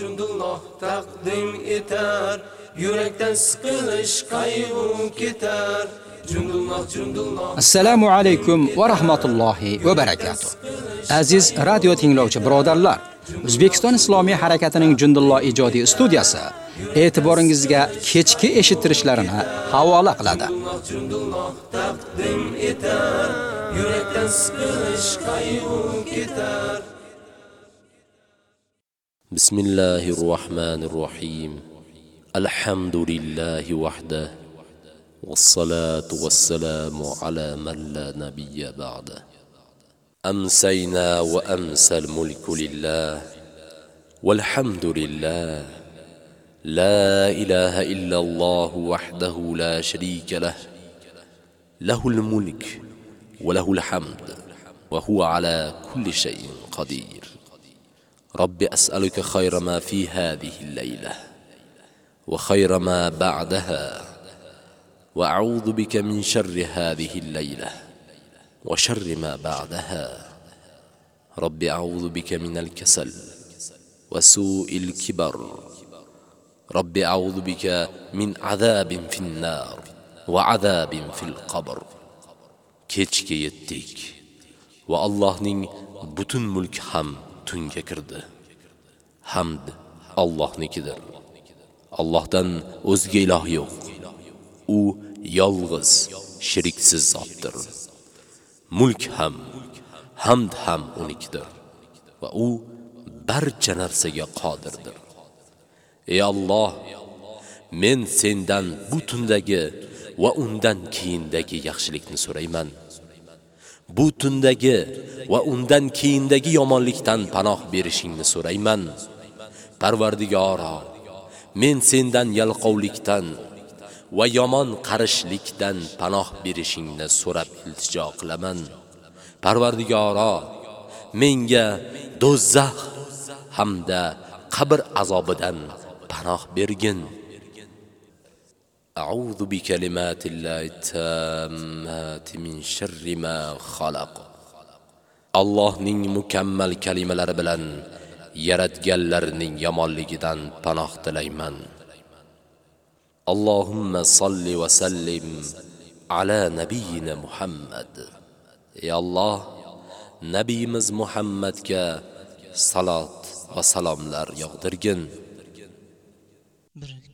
Jundulloh taqdim etar. Yurakdan siqilish qayg'u ketar. Assalomu alaykum va rahmatullohi va barakatuh. Aziz radio tinglovchi birodarlar, O'zbekiston Islomiy harakatining Jundulloh ijodiy studiyasi e'tiboringizga kechki eshittirishlarini havola qiladi. Jundulloh taqdim etar. Yurakdan siqilish qayg'u ketar بسم الله الرحمن الرحيم. الحمد لله وحده والصلاة والسلام على من لا نبي بعده. أمسينا وأمسى الملك لله والحمد لله. لا إله إلا الله وحده لا شريك له. له الملك وله الحمد وهو على كل شيء قدير. رب أسألك خير ما في هذه الليلة وخير ما بعدها وأعوذ بك من شر هذه الليلة وشر ما بعدها رب أعوذ بك من الكسل وسوء الكبر رب أعوذ بك من عذاب في النار وعذاب في القبر kechga yetdik va Allohning butun mulk ham tunga kirdi. Hamd Allohnikidir. Allohdan o'zga iloh yo'q. U yolg'iz, shiriksiz zotdir. Mulk ham, hamd ham unikidir va u barcha narsaga qodirdir. Ey Alloh, men sendan bu tundagi va undan keyindagi yaxshilikni so'rayman. Bu tundagi va undan keyindagi yomonlikdan panoh berishingni so'rayman. Parvardigoro, men sendan yalqovlikdan va yomon qarishlikdan panoh berishingni so'rab iltijo qilaman. Parvardigoro, menga do'zax hamda qabr azobidan panoh bergin. أعوذ بكلمات الله التامات من شر ما خلق Allohning mukammal kalimalari bilan yaratganlarning yomonligidan panoh tilayman. Allohumma salli va sallim ala nabiyyina Muhammad. Ey Alloh, nabiyimiz Muhammadga salot va salomlar yog'dirgin. Bir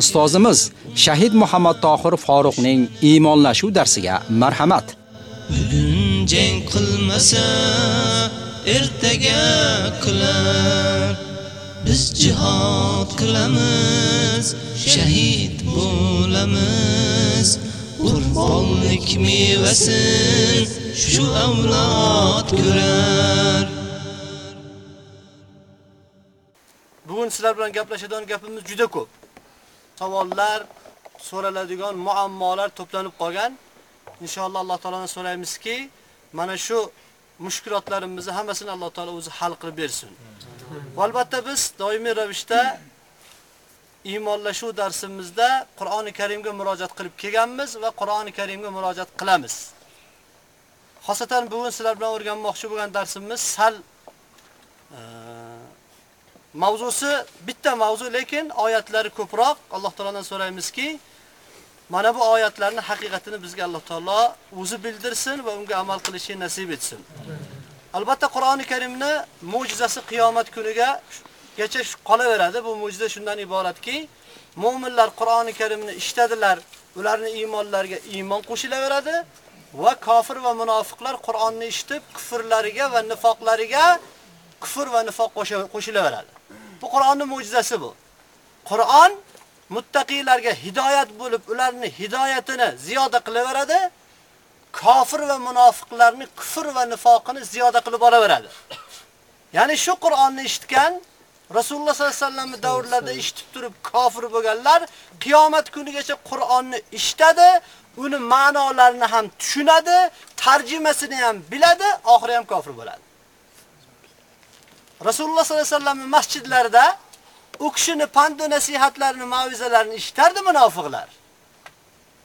Ustozimiz Shahid Muhammad Tohir Faruqning iymonlashuv darsiga marhamat. Bugun jang qilmasa ertaga qilar biz jihad qilamiz shahid bo'lamiz qurbonlik mevasin shu avlod ko'rar Bugun sizlar bilan gaplashadigan gapimiz juda ko'p. Savollar, so'raladigan muammolar to'planib qolgan. Inshaalloh Alloh taoladan so'raymizki, mana shu mushkulotlarimizni hammasini Alloh taolo o'zi hal qilib bersin. Va albatta biz doimiy ravishda iymonlashuv darsimizda Qur'oni Karimga murojaat qilib kelganmiz va Qur'oni Karimga murojaat qilamiz. Xosatan bugun sizlar bilan o'rganmoqchi bo'lgan darsimiz sal e, Mavzusi bitta mavzu, lekin oyatlari ko'proq. Alloh taoladan so'raymizki, mana bu oyatlarning haqiqatini bizga Alloh taolo o'zi bildirsin va unga amal qilishni nasib etsin. Albatta Qur'oni Karimni mo'jizasi qiyomat kuniga gacha qolaveradi. Bu mo'jiza shundan iboratki, mu'minlar Qur'oni Karimni eshitadilar, ularning iymonlariga iymon qo'shilaveradi va kofir va munofiqlar Qur'onni eshitib kufrlariga va nifoqlariga kufr va nifoq qo'shilaveradi. Bu Qur'onning mo'jizasi bu. Qur'on muttaqilarga hidoyat bo'lib, ularning hidoyatini ziyoda qilaveradi. Kofir va munofiqlarning kufr va nifoqini ziyoda qilib olaveradi. Ya'ni shu Qur'onni eshitgan Rasululloh sollallohu alayhi vasallam davrlarida eshitib turib kofir bo'lganlar qiyomat kunigacha Qur'onni eshitadi, uni ma'nolarini ham tushunadi, tarjimasini ham biladi, oxiri ham kofir bo'ladi. Rasululloh sollallohu alayhi vasallam masjidlarida u kishini pand nasihatlarini, ma'vizalarini eshitardi munofiqlar.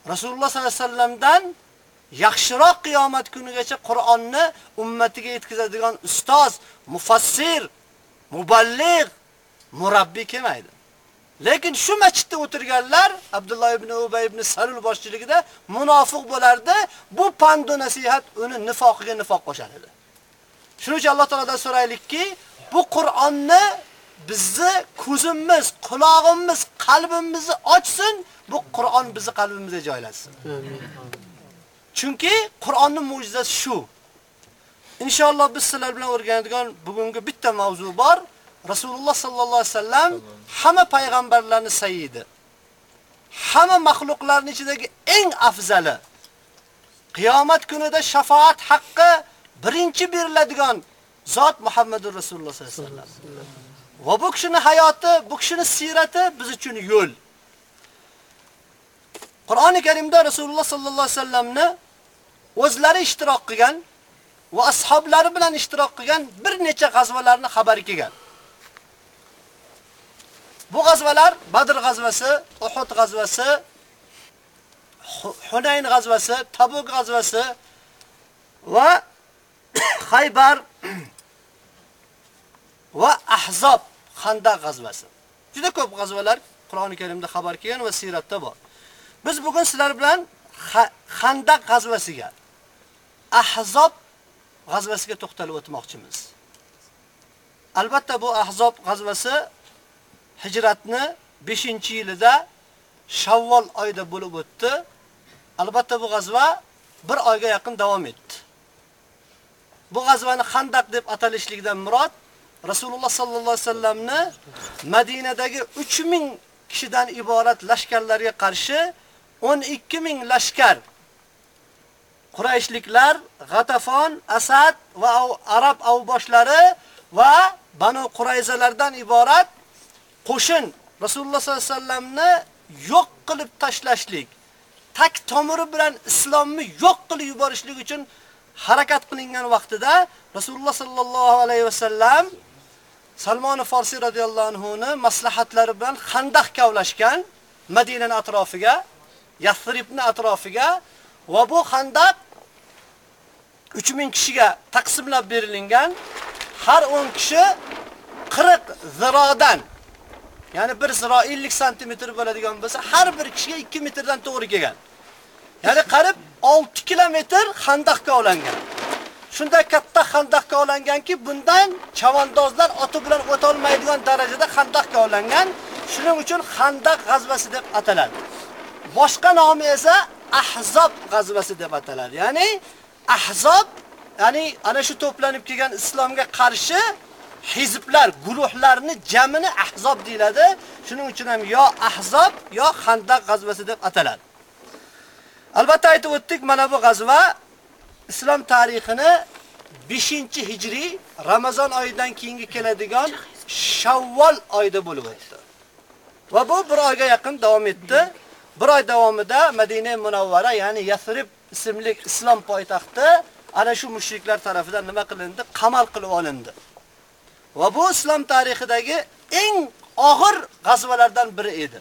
Rasululloh sollallohu alayhi vasallamdan yaxshiroq qiyomat kunigacha Qur'onni ummatiga yetkazadigan ustoz, mufassir, muballigh, murabbiy kelmaydi. Lekin shu masjidda o'tirganlar Abdulloh ibn Ubay ibn Salul boshchiligida munofiq bo'lardi. Bu pand nasihat uni nifoqiga nifoq qo'shar edi. Shuning uchun Alloh taoladan so'raylikki, bu Qur'onni bizni ko'zimiz, quloqimiz, qalbimizni ochsin, bu Qur'on bizni qalbimizga joylasin. Chunki Qur'onning mo'jizasi shu. Inshaalloh biz sizlar bilan o'rganadigan bugungi bitta mavzu bor. Rasululloh sallallohu alayhi vasallam hamma payg'ambarlarni sayyidi. Hamma mahluqlarning ichidagi eng afzali. Qiyomat kunida shafaat haqqi birinchi beriladigan zot Muhammadur Rasululloh sallallohu alayhi vasallam. Va bu kishining hayoti, bu kishining sirati biz uchun yo'l. Qur'oni Karimda Rasululloh sallallohu alayhi vasallamni o'zlari ishtirok qilgan va ashablari bilan ishtirok qilgan bir necha g'azvalarni xabari kelgan. Bu g'azvalar Badr g'azvasi, Uhud g'azvasi, Hunayn g'azvasi, Tabuk g'azvasi va Xaybar va Ahzob Xandaq g'azvasi. Juda ko'p g'azvalar Qur'oni Karimda xabar kelgan va siyratda bor. Biz bugun sizlar bilan Xandaq g'azvasiga, Ahzob g'azvasiga to'xtalib o'tmoqchimiz. Albatta bu Ahzob g'azvasi hijratni 5-yilida Shavvol oyida bo'lib o'tdi. Albatta bu g'azva bir oyga yaqin davom etdi. Bu g'azvani Xandaq deb atalishligidan murod Rasululloh sallallohu alayhi vasallamni Madinadagi 3000 kishidan iborat lashkarlarga qarshi 12000 lashkar Qurayshliklar, G'atafon, Asad va arab avboshlari va Banu Qurayzalardan iborat qo'shin Rasululloh sallallohu alayhi vasallamni yo'q qilib tashlashlik, tak tomiri bilan islomni yo'q qilib yuborishlik uchun harakat qilingan vaqtida Rasululloh sallallohu alayhi vasallam Salmon Farsi radhiyallohu anhuni maslahatlari bilan Xandaq kavlashgan Madinaning atrofiga, Yasribning atrofiga va bu Xandaq 3000 kishiga taqsimlab berilgan. Har 10 kishi 40 zirodan Ya'ni 1 ziro 50 sm bo'ladigan bo'lsa, har bir kishiga 2 metrdan to'g'ri kelgan. Ya'ni qarib 6 kilometr xandaq kavlangan. Shunday katta xandaqqa olinganki, bundan chavandozlar oti bilan o'ta olmaydigan darajada xandaqqa olingan. Shuning uchun Xandaq g'azvasi deb ataladi. Boshqa nomi esa Ahzob g'azvasi deb ataladi. Ya'ni Ahzob, ya'ni ana shu to'planib kelgan islomga qarshi hizblar, guruhlarni jamini Ahzob deyiladi. Shuning uchun ham yo Ahzob yo Xandaq g'azvasi deb ataladi. Albatta aytib o'tdik, mana bu g'azva islom tarixini 5-hijriy Ramazon oyidan keyingi keladigan Shavvol oyida bo'lib o'tdi. Va bu bir oyga yaqin davom etdi. Bir oy davomida Madina Munawvara, ya'ni Yasrib ismli islom poytaxti ana shu mushriklar tomonidan nima qilindi? Qamal qilib olindi. Va bu islom tarixidagi eng og'ir g'azvalardan biri edi.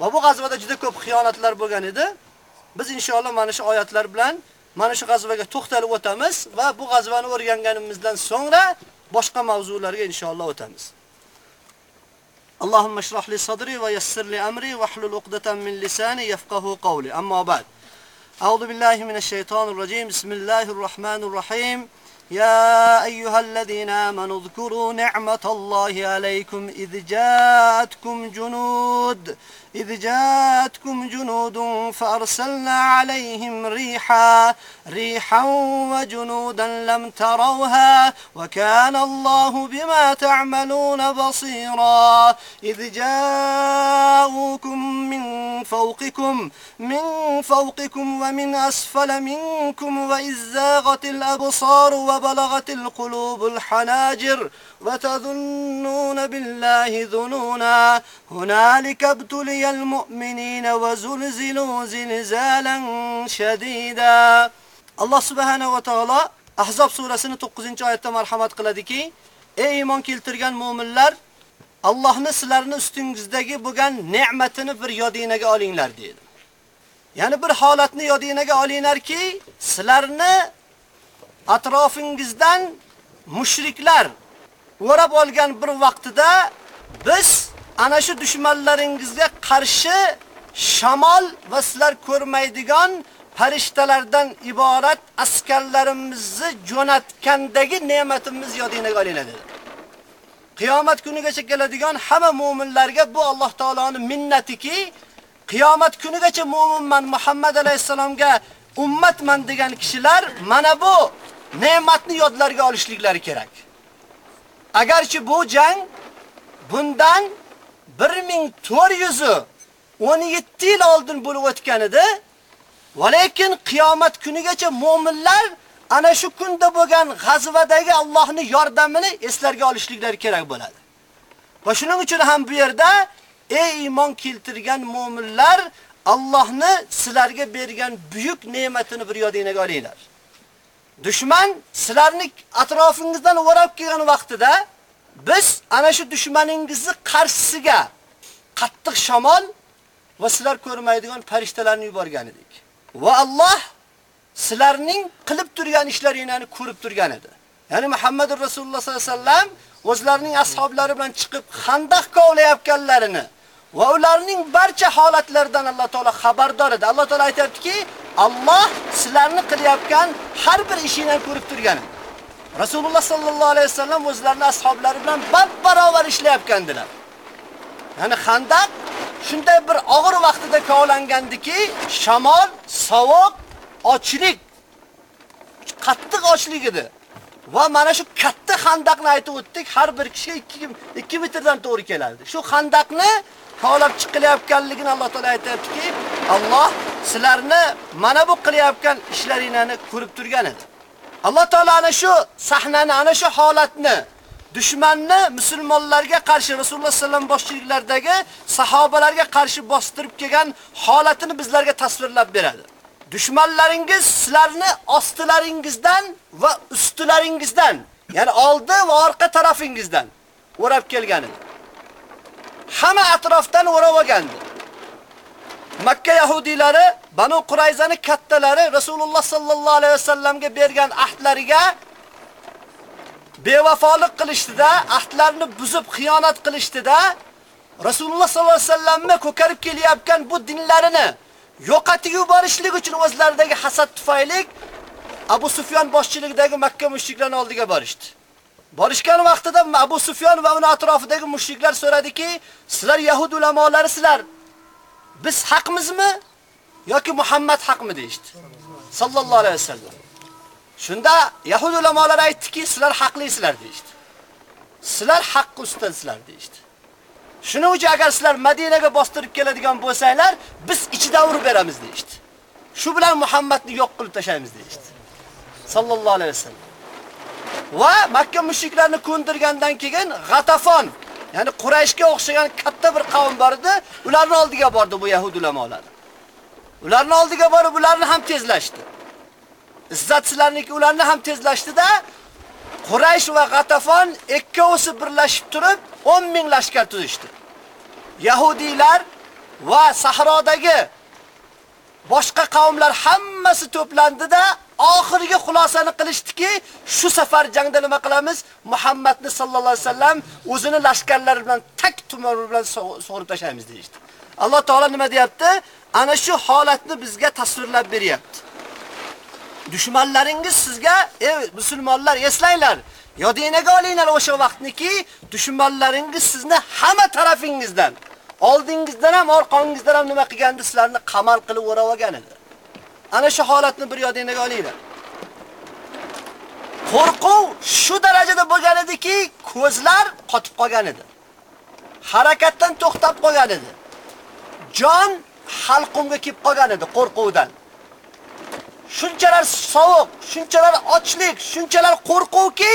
Va bu g'azvada juda ko'p xiyonatlar bo'lgan edi. Biz inshaalloh mana shu oyatlar bilan mana shu g'azvaga to'xtalib o'tamiz va bu g'azvani o'rganganimizdan so'ngra boshqa mavzularga inshaalloh o'tamiz. Allohumma shrah li sadri va yassir li amri va hlul uqdatan min lisani yafqahu qawli. Amma ba'd. A'udhu billahi minash shaytonir rajim. Bismillahir rohmanir rohim. يا أيها الذين آمنوا اذكروا نعمة الله عليكم إذ جاءتكم جنود إذ جاءتكم جنود فأرسلنا عليهم ريحا ريحا وجنودا لم تروها وكان الله بما تعملون بصيرا. إذ جاءوكم من فوقكم من فوقكم ومن أسفل منكم وإذ زاغت الأبصار وبلغت القلوب الحناجر وتظنون بالله ظنونا هنالك ابتلي المؤمنين وزلزلوا زلزالا شديدا الله سبحانه وتعالى Ahzob surasining 9-oyatda marhamat qiladiki, ey iymon keltirgan mu'minlar, Allohni sizlarning ustingizdagi bo'lgan ne'matini bir yodingizga olinglar dedi. Ya'ni bir holatni yodingizga olinglarki, sizlarni atrofingizdan mushriklar o'rab olgan bir vaqtida biz ana shu dushmanlaringizga qarshi shamol va sizlar ko'rmaydigan farishtalardan iborat askarlarimizni jo'natgandagi ne'matimiz yodingizga olinglar dedi. Qiyomat kunigacha keladigan hamma mu'minlarga bu Alloh taoloning minnatiki, qiyomat kunigacha mu'minman Muhammad alayhisalomga ummatman degan kishilar mana bu ne'matni yodlarga olishliklari kerak. Agarchi bu jang bundan 1417 yil oldin bo'lib o'tgan edi, va lekin qiyomat kunigacha mu'minlar ana shu kunda bo'lgan g'azvadagi Allohning yordamini eslarga olishliklari kerak bo'ladi. Va shuning uchun ham bu yerda ey iymon keltirgan mu'minlar Allohni sizlarga bergan buyuk ne'matini bir yodingizga olinglar. Dushman sizlarni atrofingizdan o'rab kelgan vaqtida biz ana shu dushmaningizni qarshisiga qattiq shamol va sizlar ko'rmaydigan farishtalarni yuborgan edik. Va Alloh sizlarning qilib turgan ishlaringizni ko'rib turgan edi. Ya'ni Muhammad Rasululloh sollallohu alayhi vasallam o'zlarining ashablari bilan chiqib Xandaq kovlayotganlarini va ularning barcha holatlaridan Alloh taolo xabardor edi. Alloh taolo aytayaptiki, Alloh sizlarni qilyotgan har bir ishingni ko'rib turgan. Rasululloh sallallohu alayhi vasallam o'zlarining ashablari bilan bab-barobar ishlayotgandilar. Ya'ni Xandaq shunday bir og'ir vaqtida kovlangandiki, shamol, sovuq, ochlik, qattiq ochlik edi. Va mana shu katta xandaqni aytib o'tdik, har bir kishiga 2 2 metrdan to'g'ri keladi. Shu xandaqni kovlab chiqilayotganligini Alloh taolay aytayaptiki, Alloh sizlarni mana bu qilayotgan ishlaringizni ko'rib turgan edi. Alloh taolo ana shu sahnani, ana shu holatni dushmanni musulmonlarga qarshi Rasululloh sallam boshchiliklardagi sahobalarga qarshi bostirib kelgan holatini bizlarga tasvirlab beradi. Dushmanlaringiz sizlarni ostilaringizdan va ustilaringizdan, ya'ni oldi va orqa tarafingizdan o'rab kelgan edi. Hamma atrofdan o'rab olgandi. Makka yahudilari Banu Qurayzani kattalari Rasululloh sallallohu alayhi vasallamga bergan ahdlariga bevafolik qilishdida, ahdlarini buzib xiyonat qilishdida Rasululloh sallallohu alayhi vasallamni ko'karib kelyapgan bu dinlarini yoqati yuborishlik uchun o'zlaridagi hasad tufayli Abu Sufyon boshchiligidagi Makka mushriklarining oldiga borishdi. Borishgan vaqtida Abu Sufyon va uning atrofidagi mushriklar so'radiki, sizlar yahud ulamolari sizlar biz haqmizmi yoki Muhammad haqmi deydi. Sallallohu alayhi vasallam. Shunda yahud ulamolari aytdiki, sizlar haqlisizlar deydi. Sizlar haqq ustasizlar deydi. Shuning uchun agar sizlar Madinaga bostirib keladigan bo'lsanglar, biz ichida urib beramiz deydi. Shu bilan Muhammadni yo'q qilib tashlaymiz deydi. Sallallohu alayhi vasallam. Va Makka mushriklarini ko'ndirgandan keyin G'atafon, ya'ni Qurayshga o'xshagan katta bir qavm bor edi, ularning oldiga bordi bu yahud ulamolari. Ularning oldiga borib, ularni ham tezlashdi. Izzatsizlarniki ularni ham tezlashdida Quraysh va G'atafon ikkovsi birlashib turib 10 ming lashkar tuzishdi. Yahudiylar va sahrodagi boshqa qavmlar hammasi to'plandida oxirgi xulosani qilishdiki, shu safar jangda nima qilamiz? Muhammadni sallallohu alayhi vasallam o'zini lashkarlari bilan tak tumor bilan sug'urib tashlaymiz deydi. Alloh taolo nima deyapti? Ana shu holatni bizga tasvirlab beryapti. Dushmanlaringiz sizga, ey musulmonlar, eslanglar. Yodingizga olinglar o'sha vaqtniki, dushmanlaringiz sizni hamma tarafingizdan, oldingizdan ham, orqangizdan ham nima qilgandi, sizlarni qamal qilib o'rab olgan edi. Ana shu holatni bir yodingizga olinglar. Qo'rquv shu darajada bo'lgan ediki, ko'zlar qotib qolgan edi. Harakatdan to'xtab qolgan edi. Jon halqumga kelib qolgan edi qo'rquvdan. Shunchalar sovuq, shunchalar ochlik, shunchalar qo'rquvki,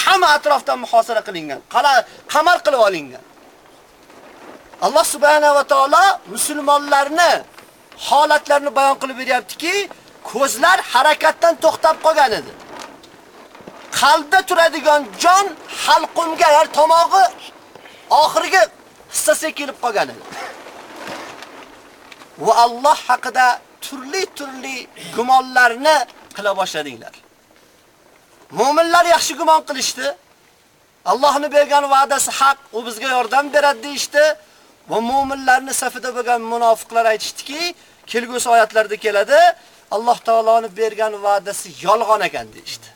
hamma atrofdan muhosara qilingan, qala qamal qilib olingan. Alloh subhanahu va taolo musulmonlarni holatlarini bayon qilib beryaptiki, ko'zlar harakatdan to'xtab qolgan edi. Qalbda turadigan jon halqumga, har tomog'i oxirgi hissasiga kelib qolgan edi. Va Alloh haqida turli-turli gumonlarni qila boshladinglar. Mu'minlar yaxshi gumon qilishdi. Allohning bergan va'dasi haq, u bizga yordam beradi deishdi Va mu'minlarning safida bo'lgan munofiqlar aytishdiki, kelgusi oyatlarda keladi, Alloh taoloning bergan va'dasi yolg'on ekan deishdi.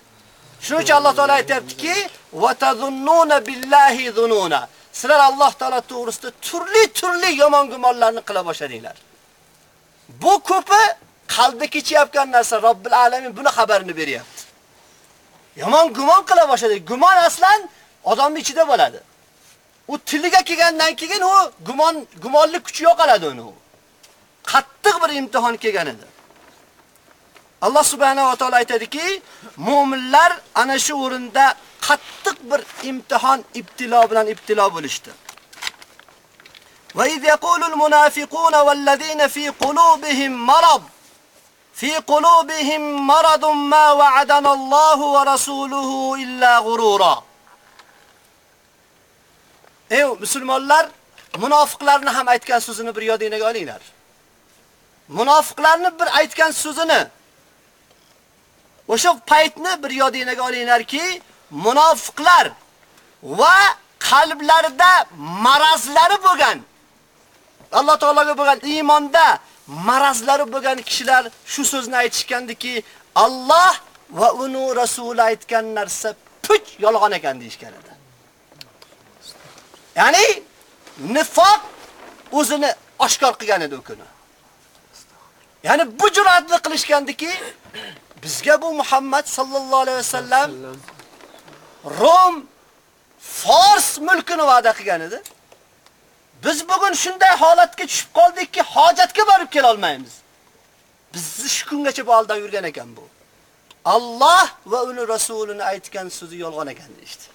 Shuning uchun Alloh taolo aytayaptiki, "Va tazunnuna billahi zununa." Sizlar Alloh taolo to'g'risida turli-turli yomon gumonlarni qila boshladinglar. Bu ko'pi qalbda kechayotgan narsa Robbil alamin buni xabarini beryapti. Yomon gumon qila boshladi. Gumon aslan odamning ichida bo'ladi. U tiliga kelgandan keyin u gumon gumonlik kuchi yo'qoladi uni. Qattiq bir imtihon kelgan edi. Alloh subhanahu va taolo aytadiki, mu'minlar ana shu o'rinda qattiq bir imtihon, ibtilo bilan ibtilo bo'lishdi. وإذ يقول المنافقون والذين في قلوبهم مرض في قلوبهم مرض ما وعدنا الله ورسوله إلا غرورا Ey musulmonlar, munofiqlarni ham aytgan so'zini bir yodingizga olinglar. Munofiqlarni bir aytgan so'zini o'sha paytni bir yodingizga olinglarki, munofiqlar va qalblarida marazlari bo'lgan Alloh taologa bo'lgan iymonda marazlari bo'lgan kishilar shu so'zni aytishgandiki, Alloh va uni rasuli aytgan narsa puch yolg'on ekan deyishgan edi. Ya'ni nifoq o'zini oshkor qilgan edi u kuni. Ya'ni bu jur'atni qilishgandiki, bizga bu Muhammad sallallohu alayhi vasallam Rom Fors mulkini va'da qilgan edi. Biz bugun shunday holatga tushib qoldikki, hojatga borib kela olmaymiz. Bizni shu kungacha bu aldan yurgan ekan bu. Alloh va uni rasulini aytgan so'zi yolg'on ekan işte.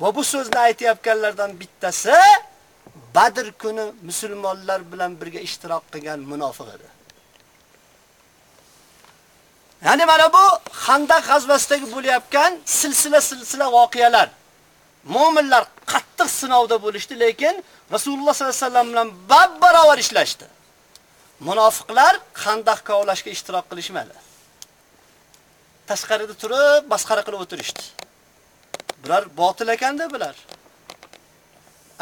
Va bu so'zni aytayotganlardan bittasi Badr kuni musulmonlar bilan birga ishtirok qilgan munofiq edi. Ya'ni mana bu Xandaq g'azvasidagi bo'layotgan silsila-silsila voqealar. Mu'minlar qattiq sinovda bo'lishdi, lekin Rasululloh sollallohu alayhi vasallam bilan bab-barobar ishlashdi. Munofiqlar Xandaq kovlashga ishtirok qilishmadi. Tashqarida turib, masxara qilib o'tirishdi. Bular botil ekanda bular.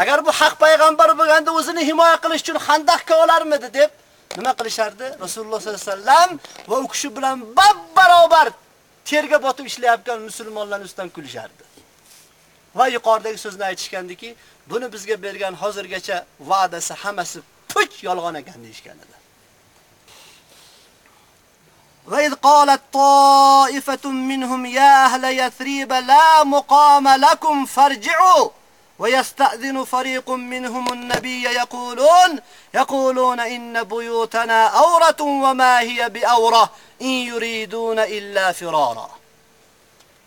Agar bu haq payg'ambar bo'lganda o'zini himoya qilish uchun Xandaq kovlarmidi deb nima qilishardi? Rasululloh sollallohu alayhi vasallam va u kishi bilan bab-barobar terga botib ishlayotgan musulmonlarning ustidan kulishardi. Va yuqoridagi so'zni aytishgandiki, buni bizga bergan hozirgacha va'dasi hammasi puch yolg'on ekan deyishgan edi. Va id qalat ta'ifatun minhum ya ahla Yathrib la muqama lakum farji'u ويستأذن فريق منهم النبي يقولون يقولون إن بيوتنا أورة وما هي بأورة إن يريدون إلا فرارا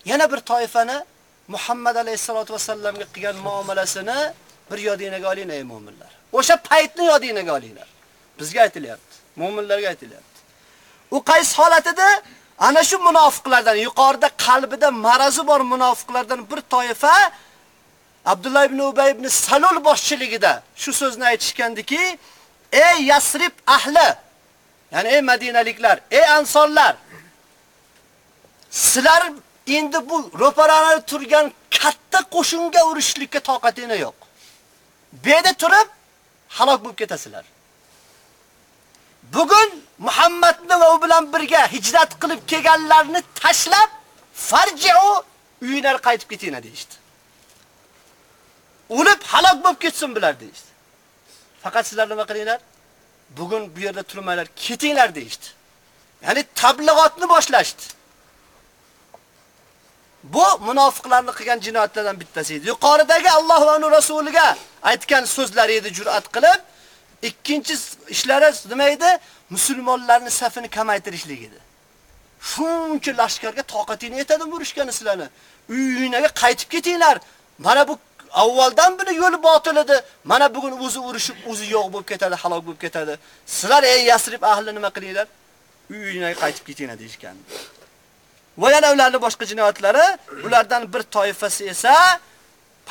yana bir toifani Muhammad alayhisolatu vasallamga qilgan muomalasini bir yodingizga olinglar ey mu'minlar. O'sha paytni yodingizga olinglar. Bizga aytilyapti, mu'minlarga aytilyapti. U qaysi holatida? Ana shu munofiqlardan, yuqorida qalbida marazi bor munofiqlardan bir toifa Abdullah ibn Ubay ibn Salul boshchiligida shu so'zni aytishgandiki, ey Yasrib ahli, ya'ni ey Madinaliklar, ey ansorlar, sizlar endi bu ro'paranada turgan katta qo'shinga urushlikka toqatingiz yo'q. Beda turib halok bo'lib ketasizlar. Bugun Muhammadni va u bilan birga hijrat qilib kelganlarni tashlab, farji'u uylar qaytib ketinglar deydi. O'lib halok bo'lib ketsin bular deydi. Faqat sizlar nima qilinglar? Bugun bu yerda turmanglar, ketinglar deydi. Ya'ni tablig'otni boshlashdi. Bu munofiqlarning qilgan jinoyatlaridan bittasi edi. Yuqoridagi Alloh va uning rasuliga aytgan so'zlari edi jur'at qilib, ikkinchi ishlari nima edi? Musulmonlarning safini kamaytirishlik edi. shuncha lashkarga toqating yetadi burishgan sizlarni. Uyingizga qaytib ketinglar. Mana bu avvaldan buni yo'l botil edi. Mana bugun o'zi urushib, o'zi yo'q bo'lib ketadi, halok bo'lib ketadi. Sizlar ey Yasrib ahli nima qilinglar? Uyingizga qaytib ketinglar deyshgan. Va yana ularning boshqa jinoyatlari, ulardan bir toifasi esa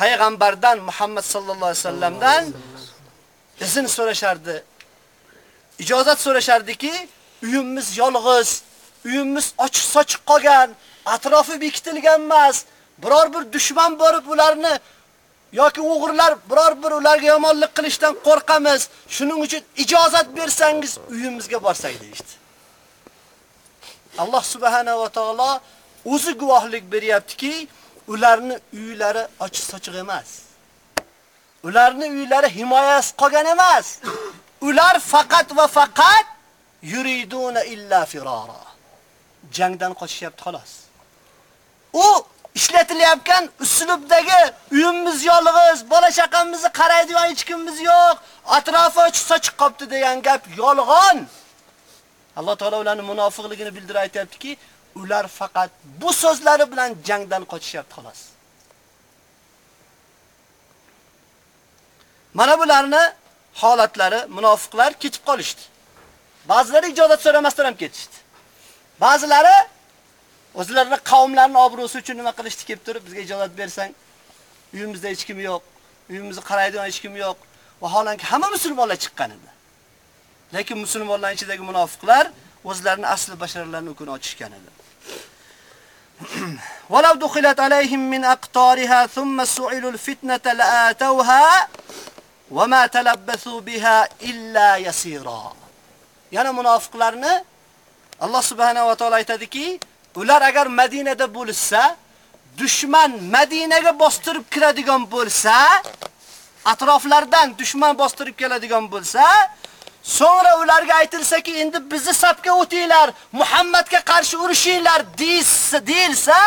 payg'ambardan Muhammad sallallohu alayhi vasallamdan izn so'rashardi. Ijozat so'rashardiki, uyimiz yolg'iz, uyimiz ochiq sochiq qolgan, atrofi bekitilgan emas. Biror bir dushman borib ularni yoki o'g'irlar biror bir ularga yomonlik qilishdan qo'rqamiz. Shuning uchun ijozat bersangiz uyimizga borsak deydi. Alloh subhanahu va taolo o'zi guvohlik beryaptiki, ularni uylari ochiq sochiq emas. Ularni uylari himoyasiz qolgan emas. Ular faqat va faqat yuriduna illa firara. Jangdan qochishyapti xolos. U ishlatilayotgan uslubdagi uyimiz yolg'iz, bola chaqamizni qaraydigan hech kimimiz yo'q, atrofi ochiq sochiq qopti degan gap yolg'on. Alloh taolo ularning munofiqligini bildirib aytayaptiki, ular faqat bu so'zlari bilan jangdan qochishyapti xolos. Mana bularni holatlari munofiqlar ketib qolishdi. Ba'zilari ijozat so'ramasdan ham ketishdi. Ba'zilari o'zlarining qavmlarining obro'si uchun nima qilishdi kelib turib, bizga ijozat bersang, uyimizda hech kim yo'q, uyimizni qaraydigan hech kim yo'q. Vaholanki hamma musulmonlar chiqqan edi. Lekin musulmonlar ichidagi munofiqlar o'zlarining asli basharalarini ukuni ochishgan edi. ولو دخلت عليهم من أقطارها ثم سئلوا الفتنة لآتوها وما تلبثوا بها إلا يسيرا yana munofiqlarni Alloh subhanahu va taolo aytadiki, ular agar Madinada bo'lsa, dushman Madinaga bostirib kiradigan bo'lsa, atroflardan dushman bostirib keladigan bo'lsa, so'ngra ularga aytilsa-ki, endi bizni safga o'tinglar, Muhammadga qarshi urushinglar deyilsa,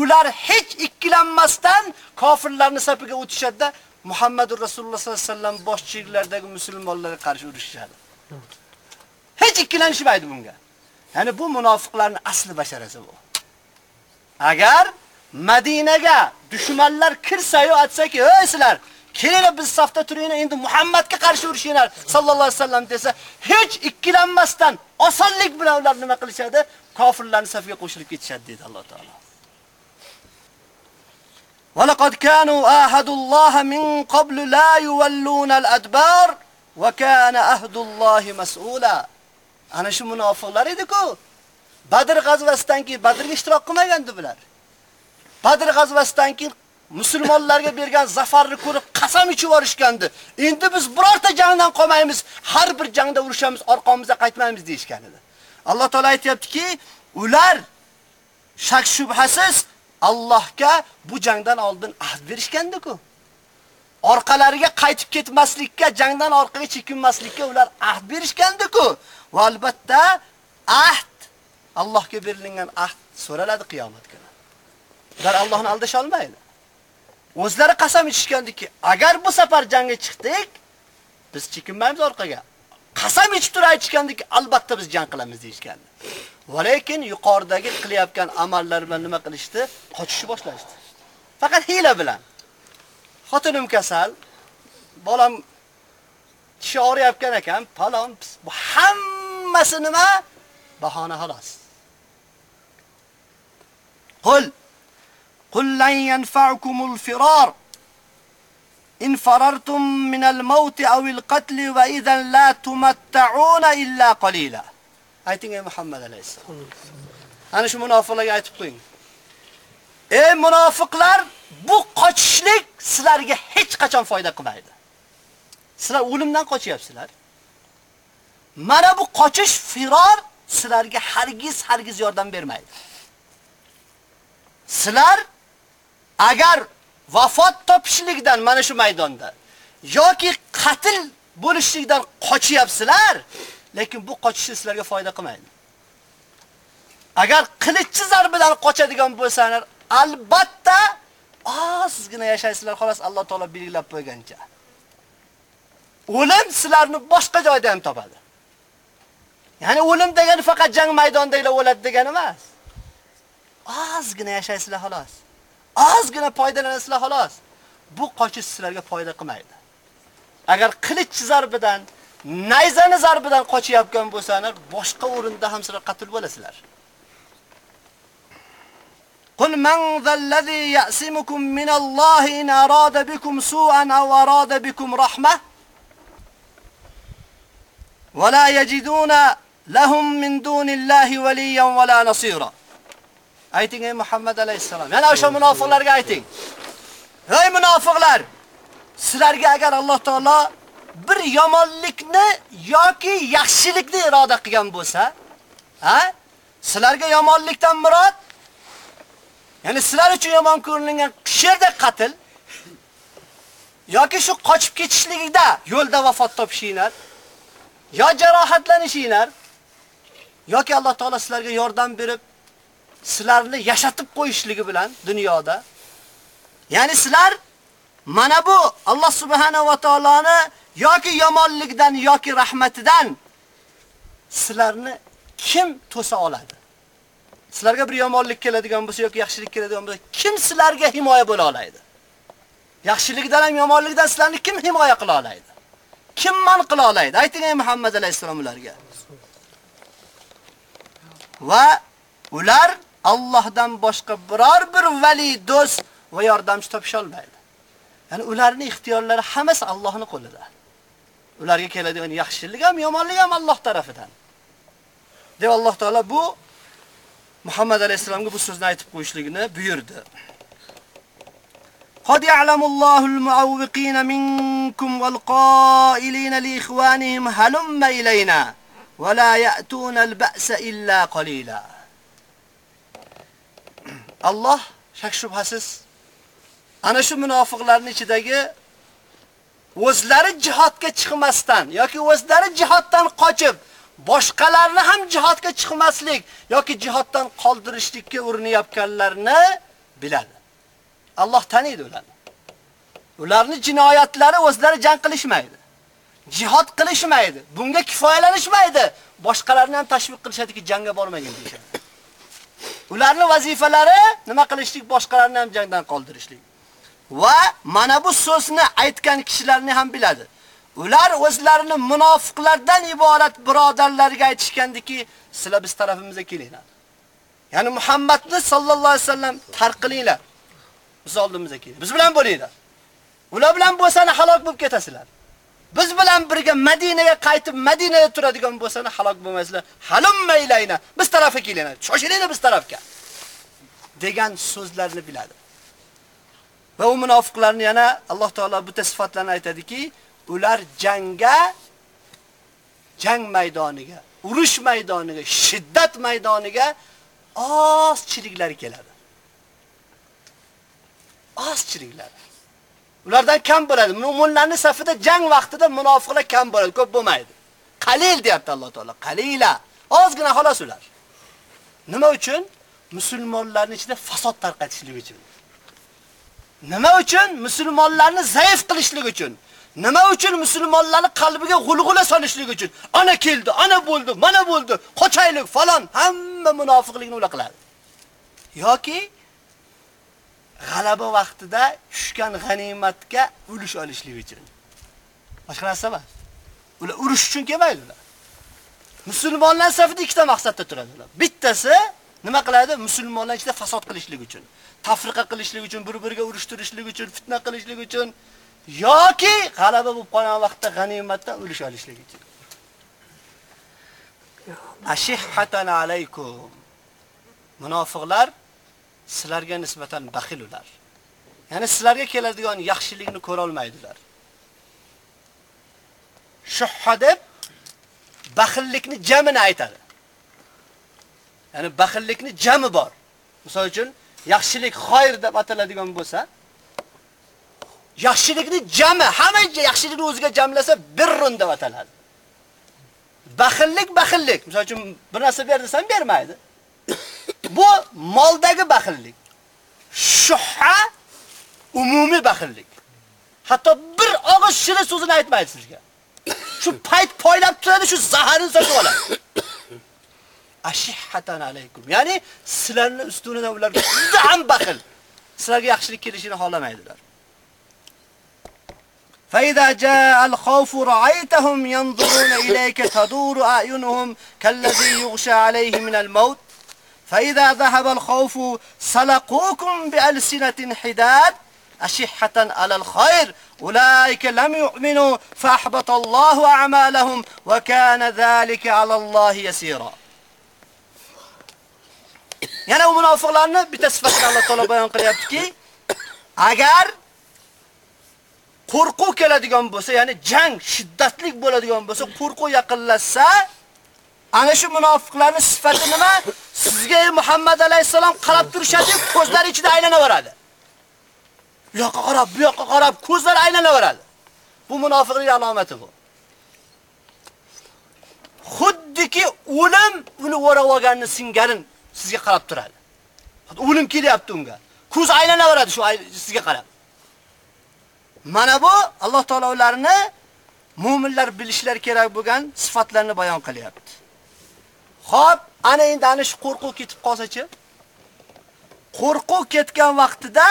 ular hech ikkilanmasdan kofirlarning safiga o'tishadi. Muhammadur Rasululloh sollallohu alayhi vasallam boshchiliklardagi musulmonlarga qarshi urushishadi. Hech ikkilanishmaydi bunga. Ya'ni bu munofiqlarning asli basharasi bu. Agar Madinaga dushmanlar kirsa-yu atsaki, "Ey sizlar, kelinglar biz safda turinglar, endi Muhammadga qarshi urushinglar" sallallohu alayhi vasallam desa, hech ikkilanmasdan osonlik bilan ular nima qilishadi? Kofirlarning safiga qo'shilib ketishadi dedi Alloh taolo. ولقد كانوا عاهدوا الله من قبل لا يولون الأدبار وكان عهد الله مسؤولا ana shu munofiqlar edi-ku. Badr g'azvasidan keyin Badrga ishtirok qilmagandi bular. Badr g'azvasidan keyin musulmonlarga bergan zafarni ko'rib qasam ichib yorishgandi. Endi biz birorta jangdan qolmaymiz, har bir jangda urushamiz, orqamizga qaytmaymiz deyshgan edi. Alloh taolay aytayaptiki, ular shak shubhasiz Allohga bu jangdan oldin ahd berishgandi-ku. Orqalariga qaytib ketmaslikka, jangdan orqaga chekinmaslikka ular ahd berishgandi-ku. Va albatta ahd Allohga berilgan ahd so'raladi qiyomat kuni. Ular Allohni aldasha olmaydi. O'zlari qasam ichishgandiki, agar bu safar jangga chiqdik, biz chekinmaymiz orqaga. Qasam ichib turib aytishgandiki, albatta biz jang qilamiz deyshgandi. Va lekin yuqoridagi qilyapgan amallar bilan nima qilishdi? Qochishni boshlashdi. Faqat hiyla bilan. Xotinim kasal, bolam tishi og'riyotgan ekan, palon, bu hammasi nima? Bahona xolos. Qul قل لن ينفعكم الفرار إن فررتم من الموت أو القتل وإذا لا تمتعون إلا قليلا ayting ey Muhammad alayhisalom. Ana shu munofiqlarga aytib qo'ying. Ey munofiqlar, bu qochishlik sizlarga hech qachon foyda qilmaydi. Sizlar o'limdan qochyapsizlar. Mana bu qochish firor sizlarga hargiz hargiz yordam bermaydi. Sizlar agar vafot topishlikdan mana shu maydonda yoki qatl bo'lishlikdan qochyapsizlar, lekin bu qochish sizlarga foyda qilmaydi. Agar qilichchi zarbidan qochadigan bo'lsanglar, albatta oh, ozgina yashaysizlar, xolos Alloh taolo belgilab qo'ygancha. O'lim sizlarni boshqa joyda ham topadi. Ya'ni o'lim degani faqat jang maydonida o'ladi degani emas. Oh, ozgina yashaysizlar xolos. Ozgina foydalanasizlar xolos. Bu qochish sizlarga foyda qilmaydi. Agar qilich zarbidan, nayzani zarbidan qochayotgan bo'lsangiz, boshqa o'rinda ham sizlar qatl bo'lasizlar. Qul man zallazi ya'simukum minallohi in arada bikum su'an aw arada bikum rahmah wa la yajiduna lahum min dunillahi waliyan wa la nasira. Ayting ey Muhammad alayhisalom. Yana o'sha munofiqlarga ayting. Ey munofiqlar, sizlarga agar Alloh taolo bir yomonlikni yoki yaxshilikni iroda qilgan bo'lsa, ha? Sizlarga yomonlikdan murod Ya'ni sizlar uchun yomon ko'ringan kishilarda qatl yoki shu qochib ketishligida yo'lda vafot topishinglar yo jarohatlanishinglar yoki Alloh taolo sizlarga yordam berib sizlarni yashatib qo'yishligi bilan dunyoda ya'ni sizlar mana bu Alloh subhanahu va taoloni yoki yomonlikdan yoki rahmatidan sizlarni kim to'sa oladi? Sizlarga bir yomonlik keladigan bo'lsa yoki yaxshilik keladigan bo'lsa, kim sizlarga himoya bo'la oladi? Yaxshilikdan ham yomonlikdan sizlarni kim himoya qila oladi? Kim man qila oladi? Ayting ey Muhammad alayhisalom ularga. Va ular Allohdan boshqa biror bir vali, do'st va yordamchi topisha olmaydi. Ya'ni ularning ixtiyorlari hammasi Allohning qo'lida. Ularga keladigan yaxshilik ham, yomonlik ham Alloh tarafidan. deb Alloh taolo bu Muhammad alayhisolamga bu so'zni aytib qo'yishligini buyurdi. قد يعلم الله المعوقين منكم والقائلين لإخوانهم هلم إلينا ولا يأتون البأس إلا قليلا Allah shak shubhasiz ana shu munofiqlarning ichidagi o'zlari jihodga chiqmasdan yoki o'zlari jihoddan qochib boshqalarni ham jihodga chiqmaslik yoki jihoddan qoldirishlikka urinayotganlarni biladi. Alloh taniydi ularni. Ularning jinoyatlari o'zlari jang qilishmaydi. Jihod qilishmaydi. Bunga kifoyalanishmaydi. Boshqalarni ham tashviq qilishadiki, jangga bormagin deyishadi. Ularning vazifalari nima qilishlik, boshqalarni ham jangdan qoldirishlik. Va mana bu so'zni aytgan kishilarni ham biladi. Ular o'zlarini munofiqlardan iborat birodarlarga aytishgandiki, sizlar biz tarafimizga kelinglar. Ya'ni Muhammadni sallallohu alayhi vasallam tarqilinglar. Biz oldimizga keling. Biz bilan bo'linglar. Ular bilan bo'lsani halok bo'lib ketasizlar. Biz bilan birga Madinaga qaytib Madinada turadigan bo'lsani halok bo'lmaysizlar. Halum maylayna. Biz tarafga kelinglar. Shoshilinglar biz tarafga. degan so'zlarni biladi. Va u munofiqlarni yana Alloh taolo bu sifatlarni aytadiki, ular jangga jang maydoniga, urush maydoniga, shiddat maydoniga ozchiliklari keladi. Ozchiliklar. Ulardan kam bo'ladi. Mu'minlarning safida jang vaqtida munofiqlar kam bo'ladi, ko'p bo'lmaydi. Qalil deyapti Alloh taolo. Qalila. Ozgina xolos ular. Nima uchun? Musulmonlarning ichida fasod tarqatishlik uchun. Nima uchun? Musulmonlarni zaif qilishlik uchun. Nima uchun musulmonlarning qalbiga g'ulg'ula solishlik uchun? Ana keldi, ana bo'ldi, mana bo'ldi, qochaylik falan hamma munofiqlikni ular qiladi. Yoki g'alaba vaqtida tushgan g'animatga ulush olishlik uchun. Boshqa narsa emas. Ular urush uchun kelmaydi ular. Musulmonlar safida ikkita maqsadda turadilar. Bittasi nima qiladi? Musulmonlar ichida fasod qilishlik uchun, tafriqa qilishlik uchun, bir-biriga urushtirishlik uchun, fitna qilishlik uchun yoki g'alaba bo'lib qolgan vaqtda g'animatdan ulush olishlik uchun. Ashihhatan alaykum. Munofiqlar sizlarga nisbatan baxil ular. Ya'ni sizlarga keladigan yaxshilikni ko'ra olmaydilar. Shuhha deb baxillikni jamini aytadi. Ya'ni baxillikni jami bor. Misol uchun yaxshilik xoir deb ataladigan bo'lsa, yaxshilikni jami, hamma yaxshilikni o'ziga jamlasa birrun deb ataladi. Baxillik baxillik. Misol uchun bir narsa ber desam bermaydi. Bu moldagi baxillik. Shuhha umumiy baxillik. Hatto bir og'iz shirin so'zini aytmaydi sizga. Shu payt poylab turadi, shu zaharni sotib oladi. ashihatan alaykum. Ya'ni sizlarni ustunidan ularga juda ham baxil. Sizlarga yaxshilik kelishini xohlamaydilar. فإذا جاء الخوف رأيتهم ينظرون إليك تدور أعينهم كالذي يغشى عليه من الموت فإذا ذهب الخوف سلقوكم بألسنة حداد أشحة على الخير أولئك لم يؤمنوا فأحبط الله أعمالهم وكان ذلك على الله يسيرا Yana u munofiqlarni bitta sifatini Alloh taolo bayon qilyaptiki, agar qo'rquv keladigan bo'lsa, ya'ni jang shiddatli bo'ladigan bo'lsa, qo'rquv yaqinlashsa, ana shu munofiqlarning sifati nima? Sizga Muhammad alayhisalom qarab turishadi, ko'zlari ichida aylanaveradi. Bu yoqqa qarab, bu yoqqa qarab, ko'zlari aylanaveradi. Bu munofiqlik alomati bu. Xuddiki o'lim uni o'rab olganini singarin sizga qarab turadi. O'lim kelyapti unga. Ko'z aylanaveradi shu sizga qarab. Mana bu Alloh taolo ularni mu'minlar bilishlari kerak bo'lgan sifatlarni bayon qilyapti. Xo'p, ana endi ana shu qo'rquv ketib qolsa-chi? Qo'rquv ketgan vaqtida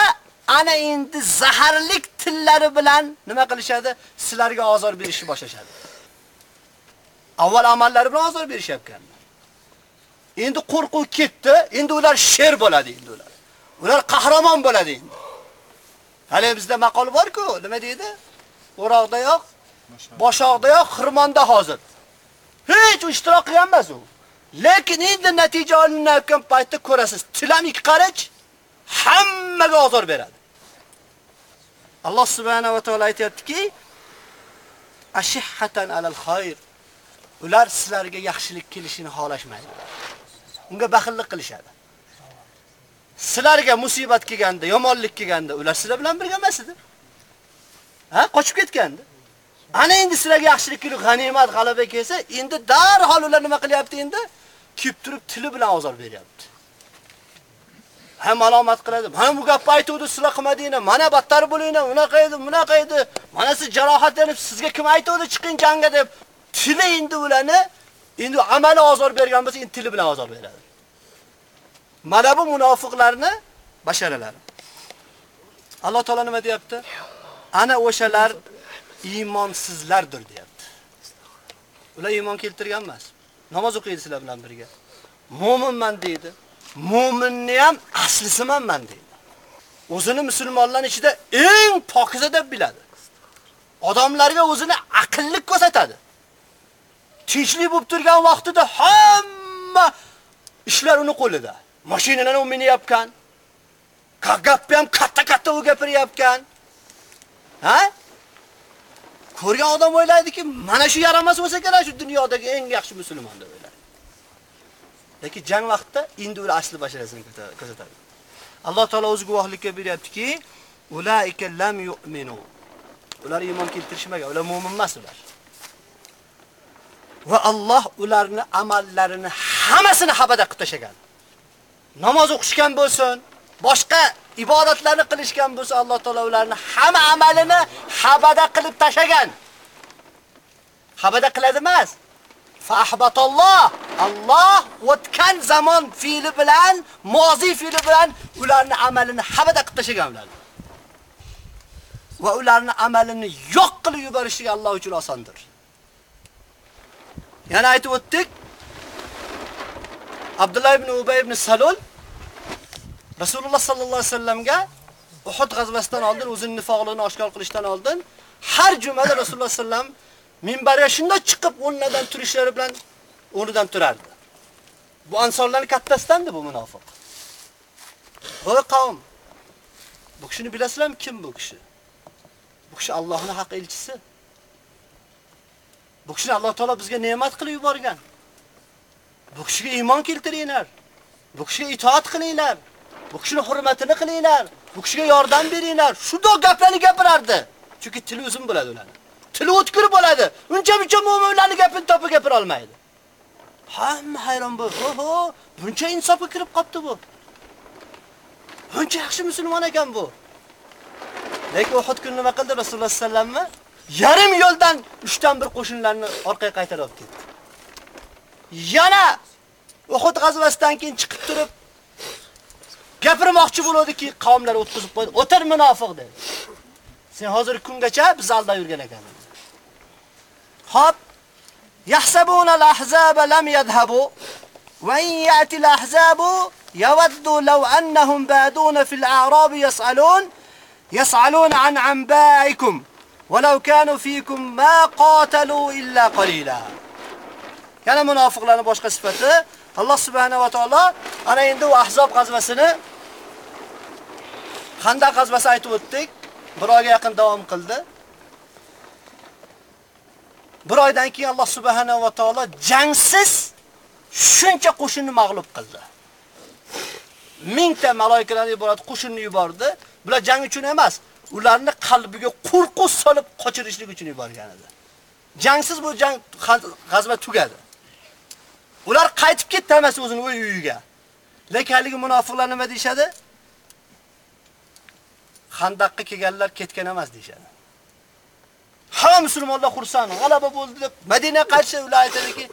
ana endi zaharlik tillari bilan nima qilishadi? Sizlarga azor berishni boshlashadi. Avval amallari bilan azor berishayotgan. Endi qo'rquv ketdi, endi ular sher bo'ladi endi ular. Ular qahramon bo'ladi endi. Hali bizda maqol bor-ku, nima deydi? O'roqda yo'q, boshoqda yo'q, xirmonda hozir. Hech ishtirok qilgan emas u. Lekin endi natija olinayotgan paytda ko'rasiz, tilam ikki qarich hammaga azor beradi. Alloh subhanahu va taolo aytayaptiki, ashihatan alal khayr. Ular sizlarga yaxshilik kelishini xohlashmaydi. Unga baxillik qilishadi. Sizlarga musibat kelganda, yomonlik kelganda ular sizlar bilan birga emas edi. Ha, qochib ketgandi. Ana endi sizlarga yaxshilik kelib, g'animat, g'alaba kelsa, endi darhol ular nima qilyapti endi? Kiyib turib tili bilan ozor beryapti. Ham alomat qiladi. Mana bu gapni aytuvdi, sizlar qilmadinglar. Mana battar bo'linglar, unaqa edi, bunaqa edi. Mana siz jarohatlanib, sizga kim aytuvdi chiqing jangga deb. Tili endi ularni endi amali ozor bergan bo'lsa, endi tili bilan ozor beradi. Mana bu munofiqlarni basharalari. Alloh taolo nima deyapti? Ana o'shalar iymonsizlardir deyapti. Ular iymon keltirgan emas. Namoz o'qiydi sizlar bilan birga. Mo'minman deydi. Mo'minni ham aslisiman men deydi. O'zini musulmonlar ichida eng pokiza deb biladi. Odamlarga o'zini aqlli ko'rsatadi. Tinchlik bo'lib turgan vaqtida hamma ishlar uni qo'lida. Mashinalarni u minyapkan. Gapni ham katta-katta u gapiryapkan. Ha? Ko'rgan odam o'ylaydiki, mana shu yaramas bo'lsa kerak shu dunyodagi eng yaxshi musulmon deb o'ylaydi. Lekin jang vaqtida endi ular asli basharasini ko'rsatadi. Alloh taolo o'zi guvohlikka beryaptiki, ulaika lam yu'minu. Ular iymon keltirishmagan, ular mu'min emas ular. Va Alloh ularni amallarini hammasini habada qilib tashagan. Namoz o'qishgan bo'lsin, boshqa ibodatlarni qilishgan bo'lsa Alloh taolo ularni hamma amalini habada qilib tashagan. Habada qiladi emas. Fahbatalloh. Alloh o'tgan zamon fe'li bilan, mozi fe'li bilan ularni amalini habada qilib tashagan ular. Va ularni amalini yo'q qilib yuborishi Alloh uchun osondir. Yana aytib o'tdik. Abdullah ibn Ubay ibn Salul Rasululloh sallallohu alayhi vasallamga Uhud g'azvasidan oldin o'zining nifoqligini oshkor qilishdan oldin har jumada Rasululloh sallam minbarga shunda chiqib o'rnidan turishlari bilan o'rnidan turardi. Bu ansorlarning kattasidan-da bu munofiq. Voy qavm. Bu kishini bilasizlarmi kim bu kishi? Bu kishi Allohning haq elchisi. Bu kishini Alloh taolo bizga ne'mat qilib yuborgan. Bu kishiga iymon keltiringlar. Bu kishiga itoat qilinglar. Bu kishini hurmatini qilinglar. Bu kishiga yordam beringlar. Shundoq gaplarni gapirardi. Chunki tili uzun bo'ladi ular. Tili o'tkir bo'ladi. Uncha buncha mu'minlarning gapini topib gapira olmaydi. Hamma hayron bo'ldi. Oho, buncha insofga kirib qopti bu. Buncha yaxshi musulmon ekan bu. Lekin Uhud kuni nima qildi Rasululloh sallammi? Yarim yo'ldan 3 dan 1 qo'shinlarni orqaga qaytarib ketdi. Yana Uhud g'azvasidan keyin chiqib turib gapirmoqchi bo'ladi-ki, qavmlar o'tkazib qo'ydi. O'tir munofiq dedi. Sen hozir kungacha biz aldab yurgan ekansan. Hop. Yahsabuna al-ahzaba lam yadhhabu wa in ya'ti al-ahzabu yawaddu law annahum baduna fil a'rab yas'alun yas'alun an anba'ikum ولو كانوا فيكم ما قاتلوا إلا قليلا Yana munofiqlarning boshqa sifati Alloh subhanahu va taolo ana endi u Ahzob g'azvasini Xandaq g'azvasi aytib o'tdik. Bir oyga yaqin davom qildi. Bir oydan keyin Alloh subhanahu va taolo jangsiz shuncha qo'shinni mag'lub qildi. Mingta malaikalarni iborat qo'shinni yubordi. Bular jang uchun emas, ularni qalbiga qo'rquv solib qochirishlik uchun yuborgan edi. Jangsiz bu jang g'azva tugadi. Ular qaytib ketdi hammasi o'zining uyiga. Lekin haligi munofiqlar nima deyshadi? Xandaqqa kelganlar ketgan emas deyshadi. Hamma musulmonlar xursand, g'alaba bo'ldi deb Madina qarshi ular aytadiki,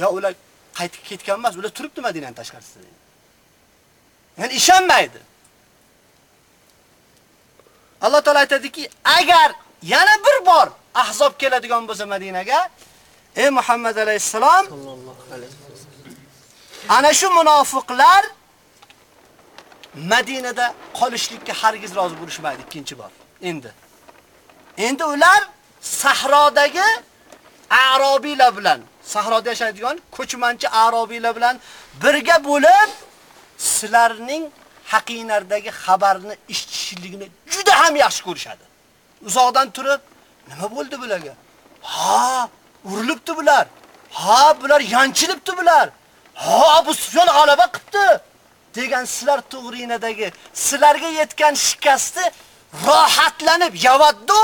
yo ular qaytib ketgan emas, ular turibdi Madinaning tashqarisida. Ya'ni ishonmaydi. Alloh taolo aytadiki, agar yana bir bor Ahzob keladigan bo'lsa Madinaga, ey Muhammad alayhisalom, ana shu munofiqlar Madinada qolishlikka hargiz rozi bo'lishmaydi ikkinchi bor. Endi. Endi ular sahrodagi arabiylar bilan, sahroda yashaydigan ko'chmanchi arabiylar bilan birga bo'lib sizlarning haqinardagi xabarni eshitishligini juda ham yaxshi ko'rishadi. Uzoqdan turib, nima bo'ldi bularga? Ha, urilibdi bular. Ha, bular yanchilibdi bular. Ha, Abu Sufyon g'alaba qildi. Degan sizlar to'g'rinadagi sizlarga yetgan shikastni rohatlanib, yavaddu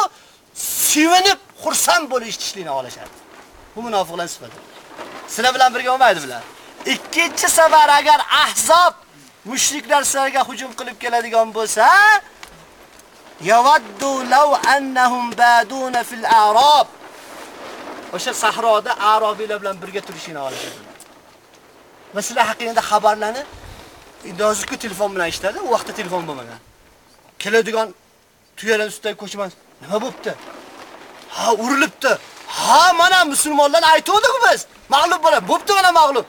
sevinib, xursand bo'lib eshitishlikni olishadi. Bu munofiqlar sifati. Sizlar bilan birga olmaydi bular. Ikkinchi safar agar Ahzob mushriklar sizlarga hujum qilib keladigan bo'lsa, yavaddu law annahum baduna fil a'rab. O'sha sahroda arobiylar bilan birga turishini olishadi. Va sizlar haqingizda Endi hozirgi telefon bilan ishladi, u vaqtda telefon bo'lmagan. Keladigan tuyalar ustidagi ko'chman nima bo'pti? Ha, urilibdi. Ha, mana musulmonlar aytdik biz. Mag'lub bo'ladi. Bo'pti mana mag'lub.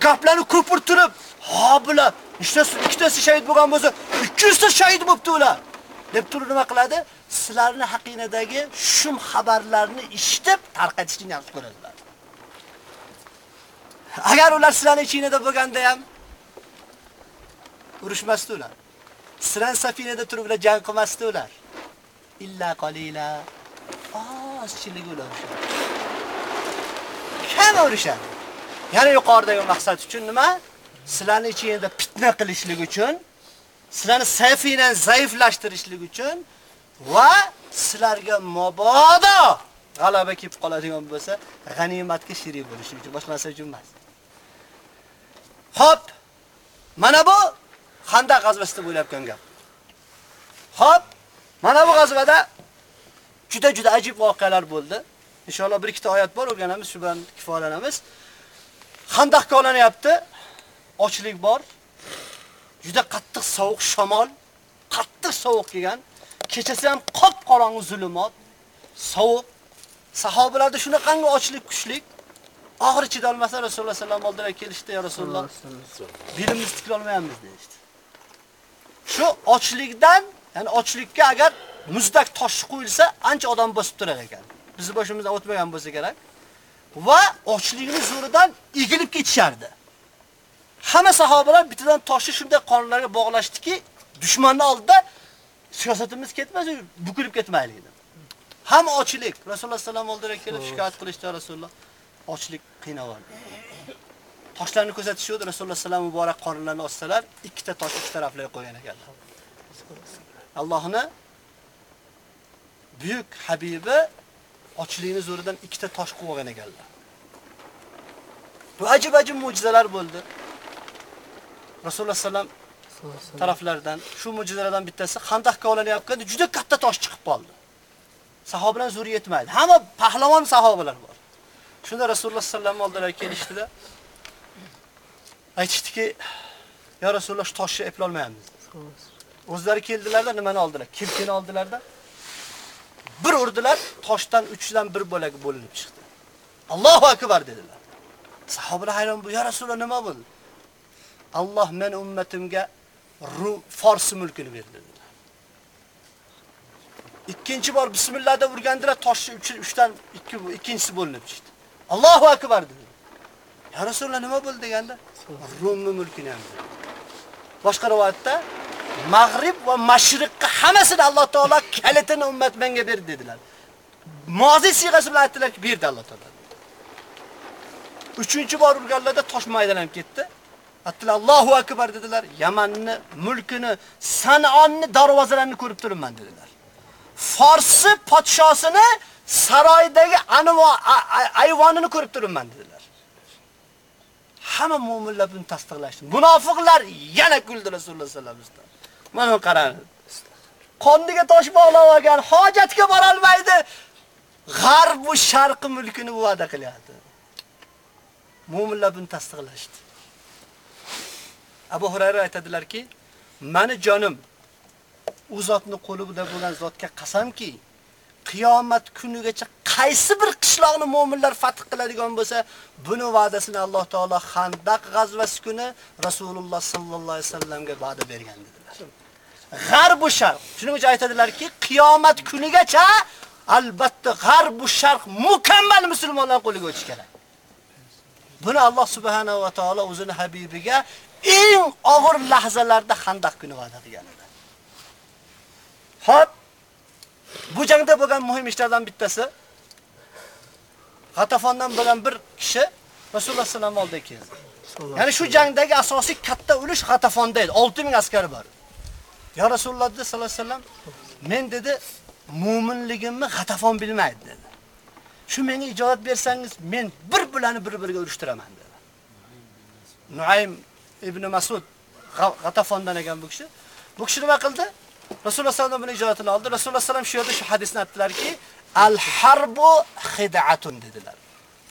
Gaplarni ko'pir turib, ha bular ishtasi ikkitasi shahid bo'lgan bo'lsa, 200 ta shahid bo'pti ular. deb turib nima qiladi? Sizlarni haqinadagi shum xabarlarni eshitib tarqatishni yaxshi ko'radilar. Agar ular sizlarning ichingizda bo'lganda ham urushmasdi ular. Siran safinada turib ular jang qilmasdi ular. Illa qalila. Ozchilik ular urushadi. Kam urushadi. Yana yuqoridagi maqsad uchun nima? Sizlarni ichingizda fitna qilishlik uchun, sizlarni safinan zaiflashtirishlik uchun va sizlarga mabodo g'alaba kelib qoladigan bo'lsa, g'animatga sherik bo'lish uchun, boshqa narsa uchun emas. Xo'p, mana bu Xandaq g'azvasida bo'layotgan gap. Xo'p, mana bu g'azvada juda juda ajib voqealar bo'ldi. Inshaalloh bir ikkita oyat bor, o'rganamiz, shu bilan kifoyalanamiz. Xandaqqa olanyapti. Ochlik bor. Juda qattiq sovuq shamol, qattiq sovuq kelgan. Kechasi ham qop qorong'i zulumot, sovuq. Sahobalarda shunaqangi ochlik kuchlik. Og'ir chida olmasa Rasululloh sallallohu alayhi vasallam kelishdi, ya Rasululloh. Belimizni tiklolmayapmiz deydi. Shu ochlikdan, ya'ni ochlikka agar muzdak tosh qo'yilsa, ancha odam bosib turar ekan. Bizni boshimizdan o'tmagan bo'lsa kerak. Va ochlikning zo'ridan egilib ketishardi. Hamma sahobalar bitidan toshni shunday qonlarga bog'lashdiki, dushmanni oldida siyosatimiz ketmas, bukilib ketmaylik dedi. Hamma ochlik. Rasululloh sallallohu alayhi vasallam kelib shikoyat qilishdi Rasululloh. Ochlik qiynavordi. Toshlarni ko'rsatishdi Rasululloh sallallohu muborak qorinlarini ossalar, ikkita tosh ikki taraflarga qo'ygan ekanlar. Allohni buyuk habibi ochlikni zo'ridan ikkita tosh qo'ygan ekanlar. Bu ajib-ajib mo'jizalar bo'ldi. Rasululloh sallam taraflaridan shu mo'jizalardan bittasi Xandaqqa olinayotganda juda katta tosh chiqib qoldi. Sahobalar zo'r yetmaydi. Hamma pahlavon sahobalar bor. Shunda Rasululloh sallam oldilariga kelishdida Aytishdiki, "Ya Rasululloh, shu toshni eplolmayapmiz." O'zlari keldilarda nimani oldilar? Kirkini oldilarda bir urdilar, toshdan 3 dan 1 bo'lagi bo'linib chiqdi. Allohu akbar dedilar. Sahobalar hayron bu, "Ya Rasululloh, nima bo'ldi?" Alloh men ummatimga Ru Fors mulkini berdi. Ikkinchi bor bismillah deb urgandilar, toshni 3 dan 2 ikkinchisi bo'linib chiqdi. Allohu akbar dedi. Ya Rasululloh nima bo'ldi deganda, Rumni mulkini ham. Boshqa rivoyatda Mag'rib va Mashriqqa hammasini Alloh taolo kalitini ummat menga berdi dedilar. Mozi siyg'asi bilan aytdilarki, berdi Alloh taolo. Uchinchi bor urganlarda tosh maydalanib ketdi. Attilar Allohu akbar dedilar. Yamanni mulkini, San'onni darvozalarini ko'rib turibman dedilar. Farsi podshosini saroydagi anvo ayvonini ko'rib turibman dedilar. Hamma mu'minlar buni tasdiqlashdi. Munofiqlar yana kuldi Rasululloh sallallohu alayhi vasallam. Mana qarang. Qondiga tosh bog'lab olgan, hojatga bora olmaydi. G'arb va sharq mulkini va'da qilyapti. Mu'minlar buni tasdiqlashdi. Abu Hurayra aytadilarki, "Mani jonim u zotni qo'lida bo'lgan zotga qasamki, qiyomat kunigacha qaysi bir qishloqni mu'minlar fath qiladigan bo'lsa, buni va'dasini Alloh taolo Xandaq g'azvasi kuni Rasululloh sallallohu alayhi vasallamga va'da bergan dedilar. G'arb va sharq. Shuning uchun aytadilarki, qiyomat kunigacha albatta g'arb va sharq mukammal musulmonlar qo'liga o'tish kerak. Buni Alloh subhanahu va taolo o'zini habibiga eng og'ir lahzalarda Xandaq kuni va'da qilgan edi. Xo'p, bu jangda bo'lgan muhim ishlardan bittasi G'atafondan bo'lgan bir kishi Rasululloh sallallohu oldiga keldi. Ya'ni shu jangdagi asosiy katta ulush G'atafonda edi. 6000 askari bor. Ya Rasululloh dedi sallallohu alayhi vasallam, men dedi mu'minligimni G'atafon bilmaydi dedi. Shu menga ijozat bersangiz, men bir bilan bir-biriga urushtiraman dedi. Nuaym ibn Mas'ud G'atafondan ekan bu kishi. Bu kishi nima qildi? Rasululloh sallallohu alayhi vasallam ijozatini oldi. Rasululloh sallam shu yerda shu hadisni aytdilarki, al-harbu khid'atun dedilar.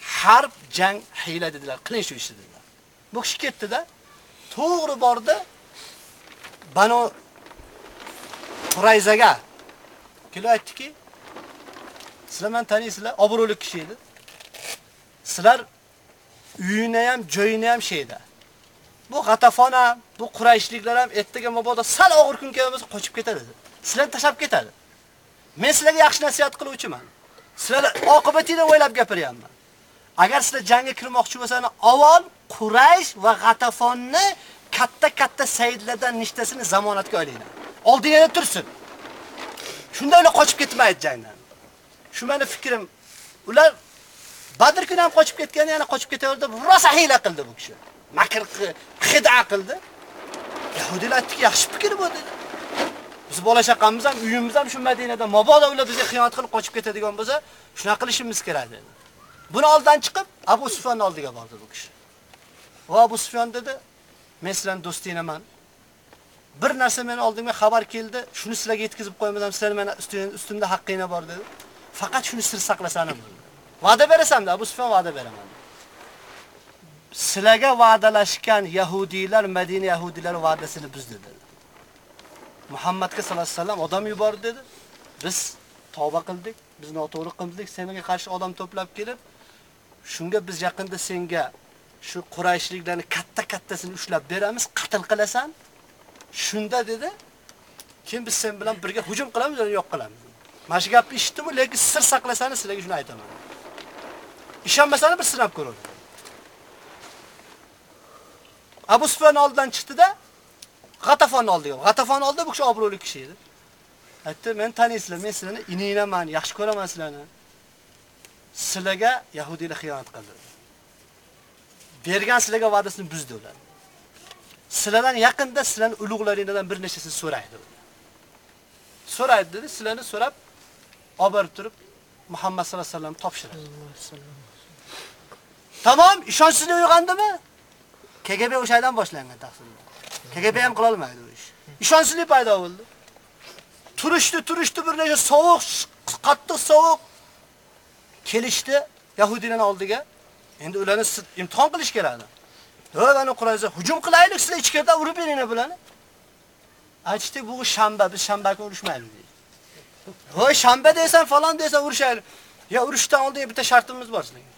Harb jang hiyla dedilar. Qiling shu ishni dedilar. Bu kishi ketdi-da, to'g'ri bordi. Banu Qurayzaga kelib aytdiki, sizlar men taniysizlar, obro'li kishi edi. Sizlar uyini ham, joyini ham şeyda. Bu G'atafon ham, bu Qurayshliklar ham ertaga mabodo sal og'ir kun kelmasa qochib ketadi. Sizlarni tashlab ketadi. Men sizlarga yaxshi nasihat qiluvchiman. Sizlar oqibatini o'ylab gapiryapman. Agar sizlar jangga kirmoqchi bo'lsangiz, avval Quraysh va G'atafonni katta-katta sayyidlardan nishtasini zamonatga olinglar. Oldingizda tursin. Shunda ular qochib ketmaydi jangdan. Shu meni fikrim. Ular Badr kuni ham qochib ketgan, yana qochib ketaverdi. Rosa hiyla qildi bu kishi. Makr xida qildi. Yahudilar aytdiki, yaxshi fikr bu dedi. Biz bola chaqamiz ham, uyimiz ham shu Madinada mabodo ular bizga xiyonat qilib qochib ketadigan bo'lsa, shuna qilishimiz kerak dedi. Buni oldan chiqib Abu Sufyon oldiga bordi bu kishi. Va Abu Sufyon dedi, men sizlarning. Bir narsa meni oldimga xabar keldi, shuni sizlarga yetkazib qo'ymasam, sizlar meni ustimda haqqinglar bor dedi. Faqat shuni sir saqlasanim. Va'da berasam da Abu Sufyon va'da beraman. Sizlarga va'dalashgan yahudiylar Madina yahudilari va'dasini buzdi dedi. Muhammadga sallallohu alayhi vasallam odam yubordi dedi. Biz tavba qildik, biz noto'g'ri qildik, senga qarshi odam to'plab kelib, shunga biz yaqinda senga shu Qurayshliklarni katta-kattasini ushlab beramiz, qatl qilasan. Shunda dedi, kim biz sen bilan birga hujum qilamiz yoki yo'q qilamiz. Mana shu gapni eshitdim, lekin sir saqlasangiz sizlarga shuni aytaman. Ishonmasangiz bir sinab ko'ring. Abu Sufyon oldidan chiqdi-da, G'atafon oldiga. G'atafon oldida bu kishi obro'li kishi edi. Aytdi, men taniysizlar, men sizlarni ininglaman, yaxshi ko'raman sizlarni. Sizlarga yahudiylar xiyonat qildi. Bergan sizlarga va'dasini buzdi ular. Sizlardan yaqinda sizlarning ulug'laringizdan bir nechasini so'raydi. So'raydi dedi, sizlarni so'rab olib borib turib Muhammad sallallohu alayhi vasallam topshiradi. Tamom, ishonchsizlik uyg'andimi? KGB o'shadan boshlangan taqsimda. KGB ham qila olmaydi bu ish. Ishonchsizlik paydo bo'ldi. Turishdi, turishdi bir necha sovuq, qattiq sovuq kelishdi Yahudilarning oldiga. Endi ularni imtihon qilish kerak. "Hoy, mana hujum qilaylik, sizlar ichkarida urib beringlar bularni." Aytishdi, "Bu shanba, biz shanba kuni urushmaymiz dedi. Voy shanba desan falon desa urushaylik." Ya urushdan oldin bitta shartimiz bor sizlarga.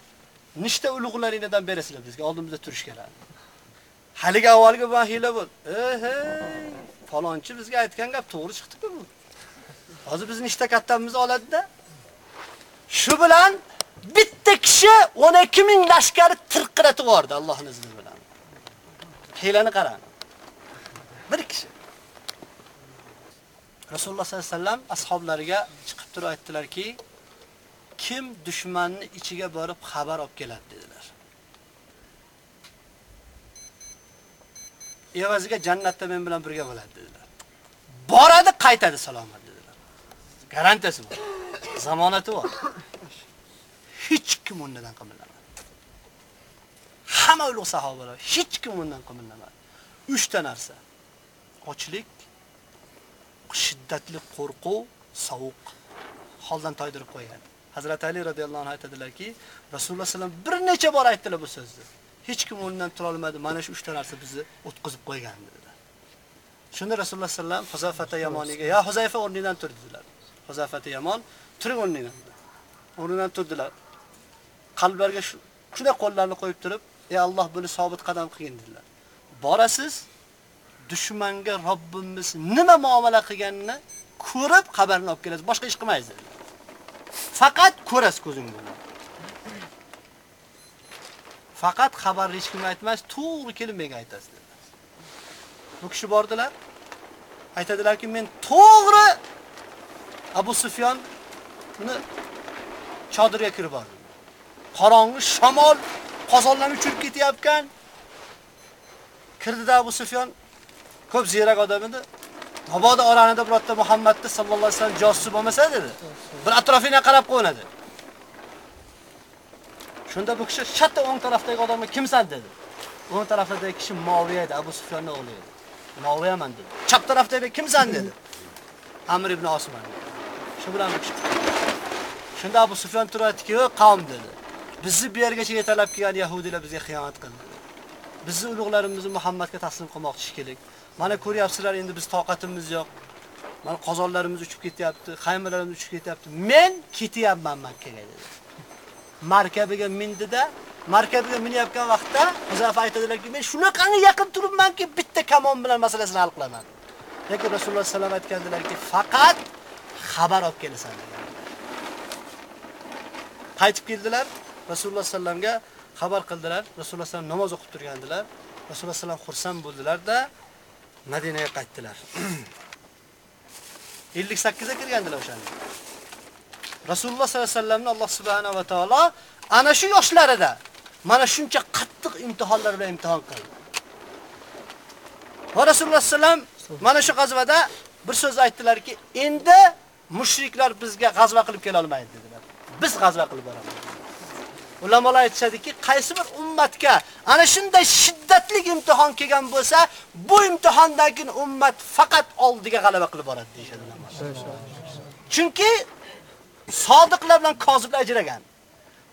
Nishta ulug'laringizdan berasizlar bizga, oldimizda turish kerak. Haligi avvalgi bu hiyla bo'l. Ehey, falonchi bizga aytgan gap to'g'ri chiqdi-ku bu. Hozir bizni ishda kattamiz oladi-da. Shu bilan bitta kishi 12 ming lashkari tirqiratib yubordi Allohning izni bilan. Hiylani qarang. Bir kishi. Rasululloh sollallohu alayhi vasallam ashablariga chiqib turib aytdilarki, kim dushmanni ichiga borib xabar olib keladi dedilar. Evaziga jannatda men bilan birga bo'ladi dedilar. Boradi, qaytadi salomat dedilar. Garantiyasi bor. Zamonati bor. Hech kim undan qimillamadi. Hamma ulug' sahobalar hech kim undan qimillamadi. 3 ta narsa. Ochlik, shiddatli qo'rquv, sovuq holdan toydirib qo'ygan. Hazrat Ali radhiyallohu anhu aytadilarki, Rasululloh sallam bir necha bor aytdilar bu so'zni. Hech kim o'rnidan tura olmadi. Mana shu 3 ta narsa bizni o'tkazib qo'ygan dedilar. Shunda Rasululloh sallam Huzayfata Yamoniga, "Ya Huzayfa o'rnidan tur" dedilar. Huzayfata Yamon turing o'rnidan. O'rnidan turdilar. Qalblarga shunday qo'llarini qo'yib turib, "Ey Alloh buni sobit qadam qilgin" dedilar. Borasiz, dushmanga Robbimiz nima muomala qilganini ko'rib xabarini olib kelasiz. Boshqa ish qilmaysiz. Faqat ko'rasiz ko'zingiz bilan. Faqat xabarni hech kimga aytmas, to'g'ri kelib menga aytasiz dedilar. Bu kishi bordilar. Aytadilarki, men to'g'ri Abu Sufyonni chodirga kirib bordim. Qorong'i shamol qozonlarni uchirib ketayotgan. Kirdida Abu Sufyon ko'p ziyrak odam edi. Mabodo oranida birorta Muhammadni sallallohu alayhi vasallam josus bo'lmasa dedi. Bir atrofingga qarab qo'ynadi. Shunda bu kishi shatta o'ng tarafdagi odamga kimsan dedi. O'ng tarafdagi kishi Moviya edi, Abu Sufyonning o'g'li edi. Moviyaman dedi. Chap tarafdagi kimsan dedi. Amr ibn Osman. Shu bilan bu kishi. Shunda Abu Sufyon turayotdiki, qavm dedi. Bizni bu yergacha yetalab kelgan yahudiylar bizga xiyonat qildi. Bizni ulug'larimizni Muhammadga taslim qilmoqchi shekillik. Mana ko'ryapsizlar, endi biz toqatimiz yo'q. Mana qozonlarimiz uchib ketyapti, qaymalarimiz uchib ketyapti. Men ketyapman Makkaga dedi. Markabiga mindida, markabiga minyapgan vaqtda Huzayfa aytadilarki, men shunaqangi yaqin turibmanki, bitta kamon bilan masalasini hal qilaman. Lekin Rasululloh sallallohu alayhi vasallam aytgandilarki, faqat xabar olib kelasan degan. Qaytib keldilar, Rasululloh sallamga xabar qildilar. Rasululloh sallam namoz o'qib turgandilar. Rasululloh sallam xursand bo'ldilar-da, Madinaga qaytdilar. 58 ga kirgandilar o'shanda. Rasululloh sallallohu alayhi vasallamni Alloh subhanahu va taolo ana shu yoshlarida mana shuncha qattiq imtihonlar bilan imtihon qildi. Va Rasululloh sallam mana shu g'azvada bir so'z aytdilarki, endi mushriklar bizga g'azva qilib kela olmaydi dedilar. Biz g'azva qilib boramiz. Ulamolar aytishadiki, qaysi bir ummatga ana shunday shiddatli imtihon kelgan bo'lsa, bu imtihondan keyin ummat faqat oldiga g'alaba qilib boradi deyshadi ulamolar. Chunki sodiqlar bilan koziblar ajragan.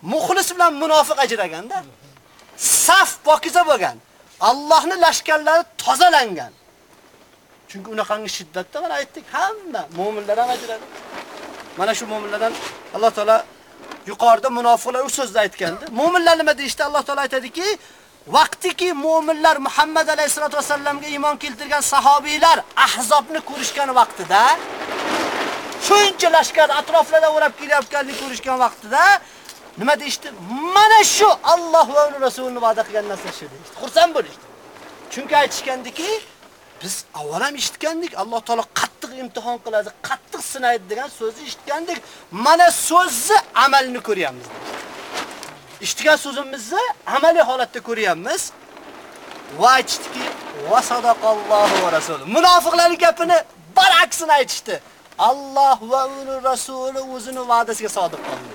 Muxlis bilan munofiq ajraganda saf pokiza bo'lgan. Allohning lashkarlari tozalangan. Chunki unaqangi shiddatda mana aytdik, hamma mu'minlar ham ajradi. Mana shu mu'minlardan Alloh taolo yuqorida munofiqlar u so'zni aytganda, mu'minlar nima deyishdi? Alloh taolo aytadiki, vaqtiki mu'minlar Muhammad alayhisolatu vasallamga iymon keltirgan sahobiylar Ahzobni ko'rishgan vaqtida shuncha lashkar atroflarida o'rab kelayotganini ko'rishgan vaqtida nima deydi? Mana shu Alloh va uning rasulini va'da qilgan narsa shu deydi. Xursand bo'lishdi. Chunki aytishgandiki, biz avval ham eshitgandik, Alloh taolo qattiq imtihon qiladi, qattiq sinaydi degan so'zni eshitgandik. Mana so'zni amalni ko'ryapmiz. Eshitgan so'zimizni amaliy holatda ko'ryapmiz. Va aytishdiki, va sadaqallohu va rasul. Munofiqlarning gapini baraksini aytishdi. Alloh va uning rasuli o'zini va'dasiga sodiq qoldi.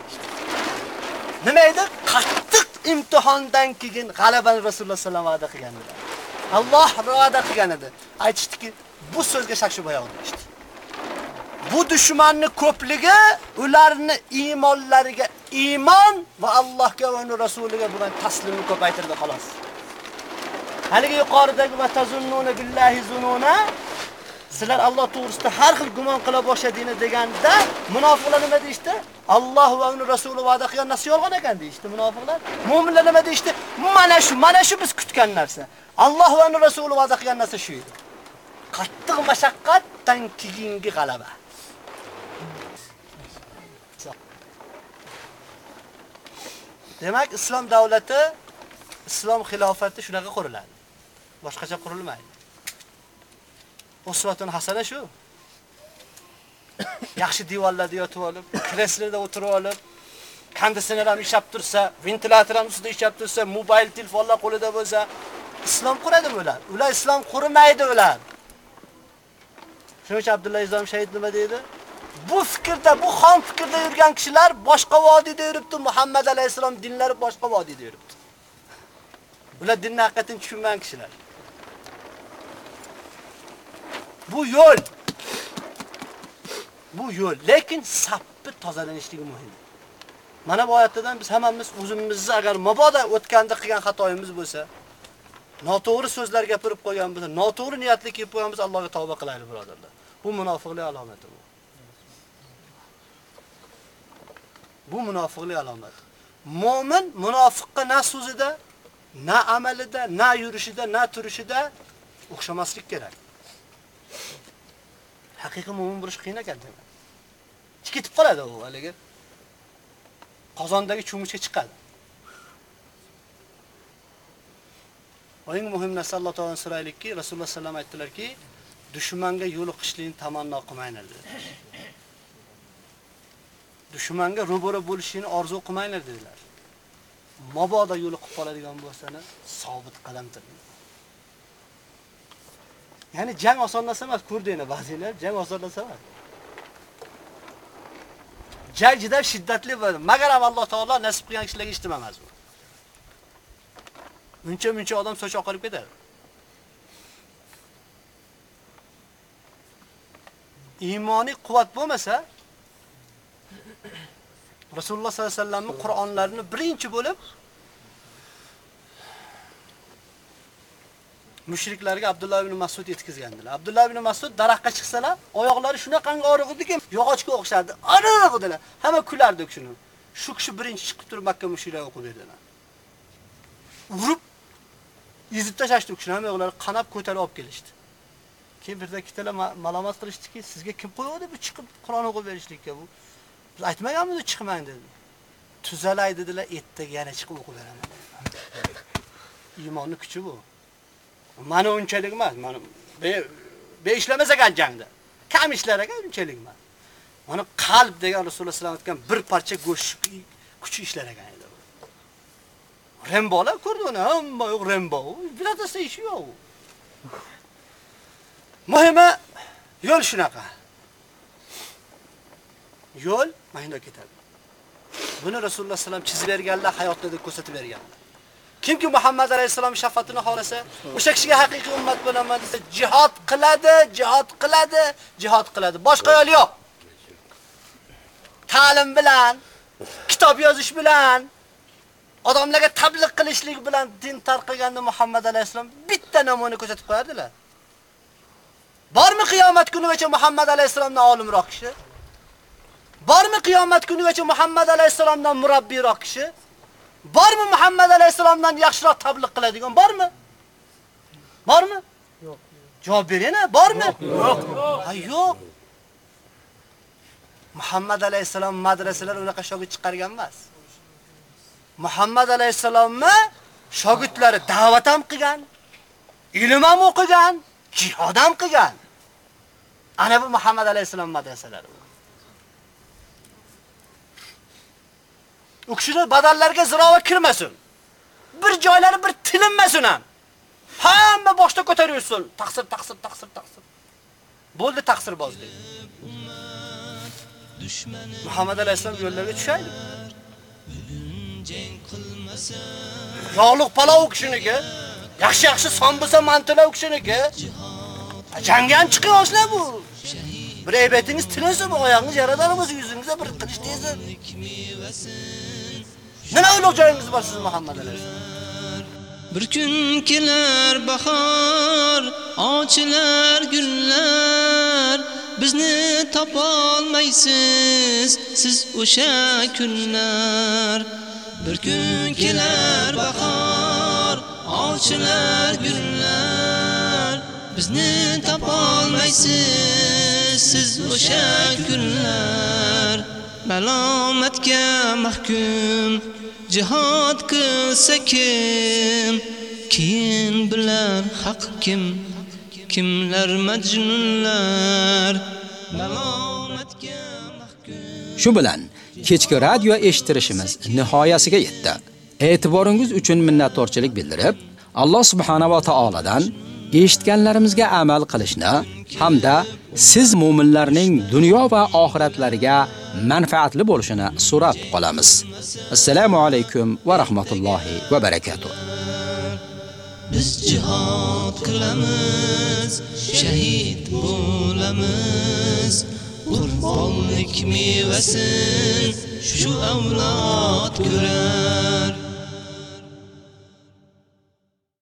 Nima edi? Qattiq imtihondan keyin g'alabani Rasululloh sallallohu alayhi vasallam va'da qilgandilar. Alloh va'da qilgan edi. Aytishdiki, bu so'zga shak shubha yo'q deyishdi. Bu dushmanni ko'pligi ularni iymonlariga iymon va Allohga va uning rasuliga bo'lgan taslimni ko'paytirdi xolos. Haligi yuqoridagi va tazunnuna billahi zununa sizlar Alloh to'g'risida har xil gumon qila boshladingiz deganda munofiqlar nima deydi? Alloh va uning rasuli va'da qilgan narsa yolg'on ekan deydi munofiqlar. Mu'minlar nima deydi? Mana shu, mana shu biz kutgan narsa. Alloh va uning rasuli va'da qilgan narsa shu edi. Qattiq mashaqqatdan keyingi g'alaba. Demak, islom davlati, islom xilofati shunaqa quriladi. Boshqacha qurilmaydi. Usvatun hasana shu. Yaxshi divanlarda yotib olib, kreslada o'tirib olib, konditsioner ham ishlab tursa, ventilyator ham ustida ishlab tursa, mobil telefonlar qo'lida bo'lsa, islom quradimi ular? Ular islom qurmaydi ular. Shuning uchun Abdulla Izom shahid nima deydi? Bu fikrda, bu xon fikrda yurgan kishilar boshqa vodiyda yuribdi. Muhammad alayhisalom dinlari boshqa vodiyda yuribdi. Ular dinni haqiqatan tushunmagan kishilar. Bu yo'l. Bu yo'l, lekin sapni tozalanishligi muhim. Mana bu oyatdan biz hammamiz o'zimizni agar mabodo o'tganda qilgan xatoyimiz bo'lsa, noto'g'ri so'zlar gapirib qo'ygan bo'lsa, noto'g'ri niyatli kelib qo'ygan bo'lsa, Allohga tavba qilaylik, birodarlar. Bu munofiqlik alomati bu. Bu munofiqlik alomati. Mo'min munofiqqa na so'zida, na amalida, na yurishida, na turishida o'xshamaslik kerak. Haqiqiy mo'min bo'lish qiyin ekan demak. Ketib qoladi u haligi. Qozondagi cho'michga chiqadi. Eng muhim narsa Alloh taolodan so'raylikki, Rasululloh sallam aytdilarki, dushmanga yo'liqishlikni tamanno qilmanglar dedilar. Dushmanga ro'bara bo'lishini orzu qilmanglar dedilar. Mabodo yo'li qilib qoladigan bo'lsani, sobit qadam turing. Ya'ni jang oson narsa emas, ko'rdinglar ba'zilar, jang oson narsa emas. Jang juda shiddatli bo'ladi. Magar ham Alloh taolo nasib qilgan kishilarga eshitmamas bu. Muncha-muncha odam soch oqarib ketadi. Iymoniy quvvat bo'lmasa, Rasululloh sollallohu alayhi vasallamning Qur'onlarini birinchi bo'lib mushriklarga Abdulloh ibn Mas'ud yetkazgandilar. Abdulloh ibn Mas'ud daraxtga chiqsalar, oyoqlari shunaqangi og'riqdiki, yog'ochga o'xshardi. Og'riq dedilar. Hamma kulardi shuni. Shu kishi birinchi chiqib turib Makka mushriklarga o'qib berdilar. Urib yezib tashlashdi kishini, hamma yo'qlari qanab ko'tarib olib kelishdi. Keyin birda ikkitalar malomat qilishdiki, sizga kim qo'ydi bu chiqib Qur'on o'qib berishlikka bu? Biz aytmaganmiz chiqmang dedi. Tuzalay dedilar, ertaga yana chiqib o'qib beraman. Iymonning kuchi bu. Mana unchalik emas, mana be, be ishlamas ekan jangda. Kam ishlar ekan unchalik emas. Mana qalb degan Rasululloh sallallohu alayhi vasallam bir parcha go'sht kuchi ishlar ekan edi. Rembolar ko'rdi uni, hamma yo'q Rembo. Bilatasa ishi yo'q. Muhimi yo'l shunaqa. Yo'l mana ketadi. Buni Rasululloh sallam chizib berganlar, hayotda ko'rsatib berganlar. Kimki Muhammad alayhisalom shafaatini xohlasa, o'sha kishiga haqiqiy ummat bo'laman desa, jihad qiladi, jihad qiladi, jihad qiladi. Boshqa yo'l yo'q. Ta'lim bilan, kitob yozish bilan, odamlarga tabliq qilishlik bilan din tarqaganda Muhammad alayhisalom bitta namuna ko'rsatib qo'yardilar. Bormi qiyomat kunigacha Muhammad alayhisalomdan olimroq kishi? Bormi qiyomat kunigacha Muhammad alayhisalomdan murabbiyroq kishi? Bormi Muhammad alayhisalomdan yaxshiroq tabliq qiladigan bormi? Bormi? Yo'q. Javob bering-a, bormi? Yo'q. Ha, yo'q. Muhammad alayhisalom madrasalar unaqa shogird chiqargan emas. Muhammad alayhisalomni shogirdlari da'vat ham qilgan, ilm ham o'qigan, jihad ham qilgan. Ana bu Muhammad alayhisalom madrasalari. U kishilar badallarga zirova kirmasin. Bir joylari bir tilinmasin ham. Hamma boshda ko'taryursin. Taqsir, taqsir, taqsir, taqsir. Bo'ldi taqsir taqsirbozlik. Muhammad alayhisalom yo'llarga tushaydi. Yog'liq palov kishiniki, yaxshi-yaxshi son bo'lsa mantilar u kishiniki. Jangga chiqyapsizlar bu. Bir aybetingiz tilinsa bu oyog'ingiz yarador yuzingizga bir qilich tegsa. Nima ulug' joyingiz bor siz Muhammad alayhisalom? Bir kun kelar bahor, ochilar gullar, bizni topolmaysiz siz o'sha kunlar. Bir kun kelar bahor, ochilar gullar, bizni topolmaysiz siz o'sha kunlar. Malomatga mahkum jihad qilsa kim? Keyin bilar haq kim? Kimlar majnunlar? Malomatga mahkum. Shu bilan kechki radio eshitirishimiz nihoyasiga yetdi. E'tiboringiz uchun minnatdorchilik bildirib, Alloh subhanahu va taoladan eshitganlarimizga amal qilishni hamda siz mu'minlarning dunyo va oxiratlariga manfaatli bo'lishini so'rab qolamiz. Assalomu alaykum va rahmatullohi va barakotuh. biz jihad qilamiz shahid bo'lamiz qurbonlik mevasin shu avlod ko'rar.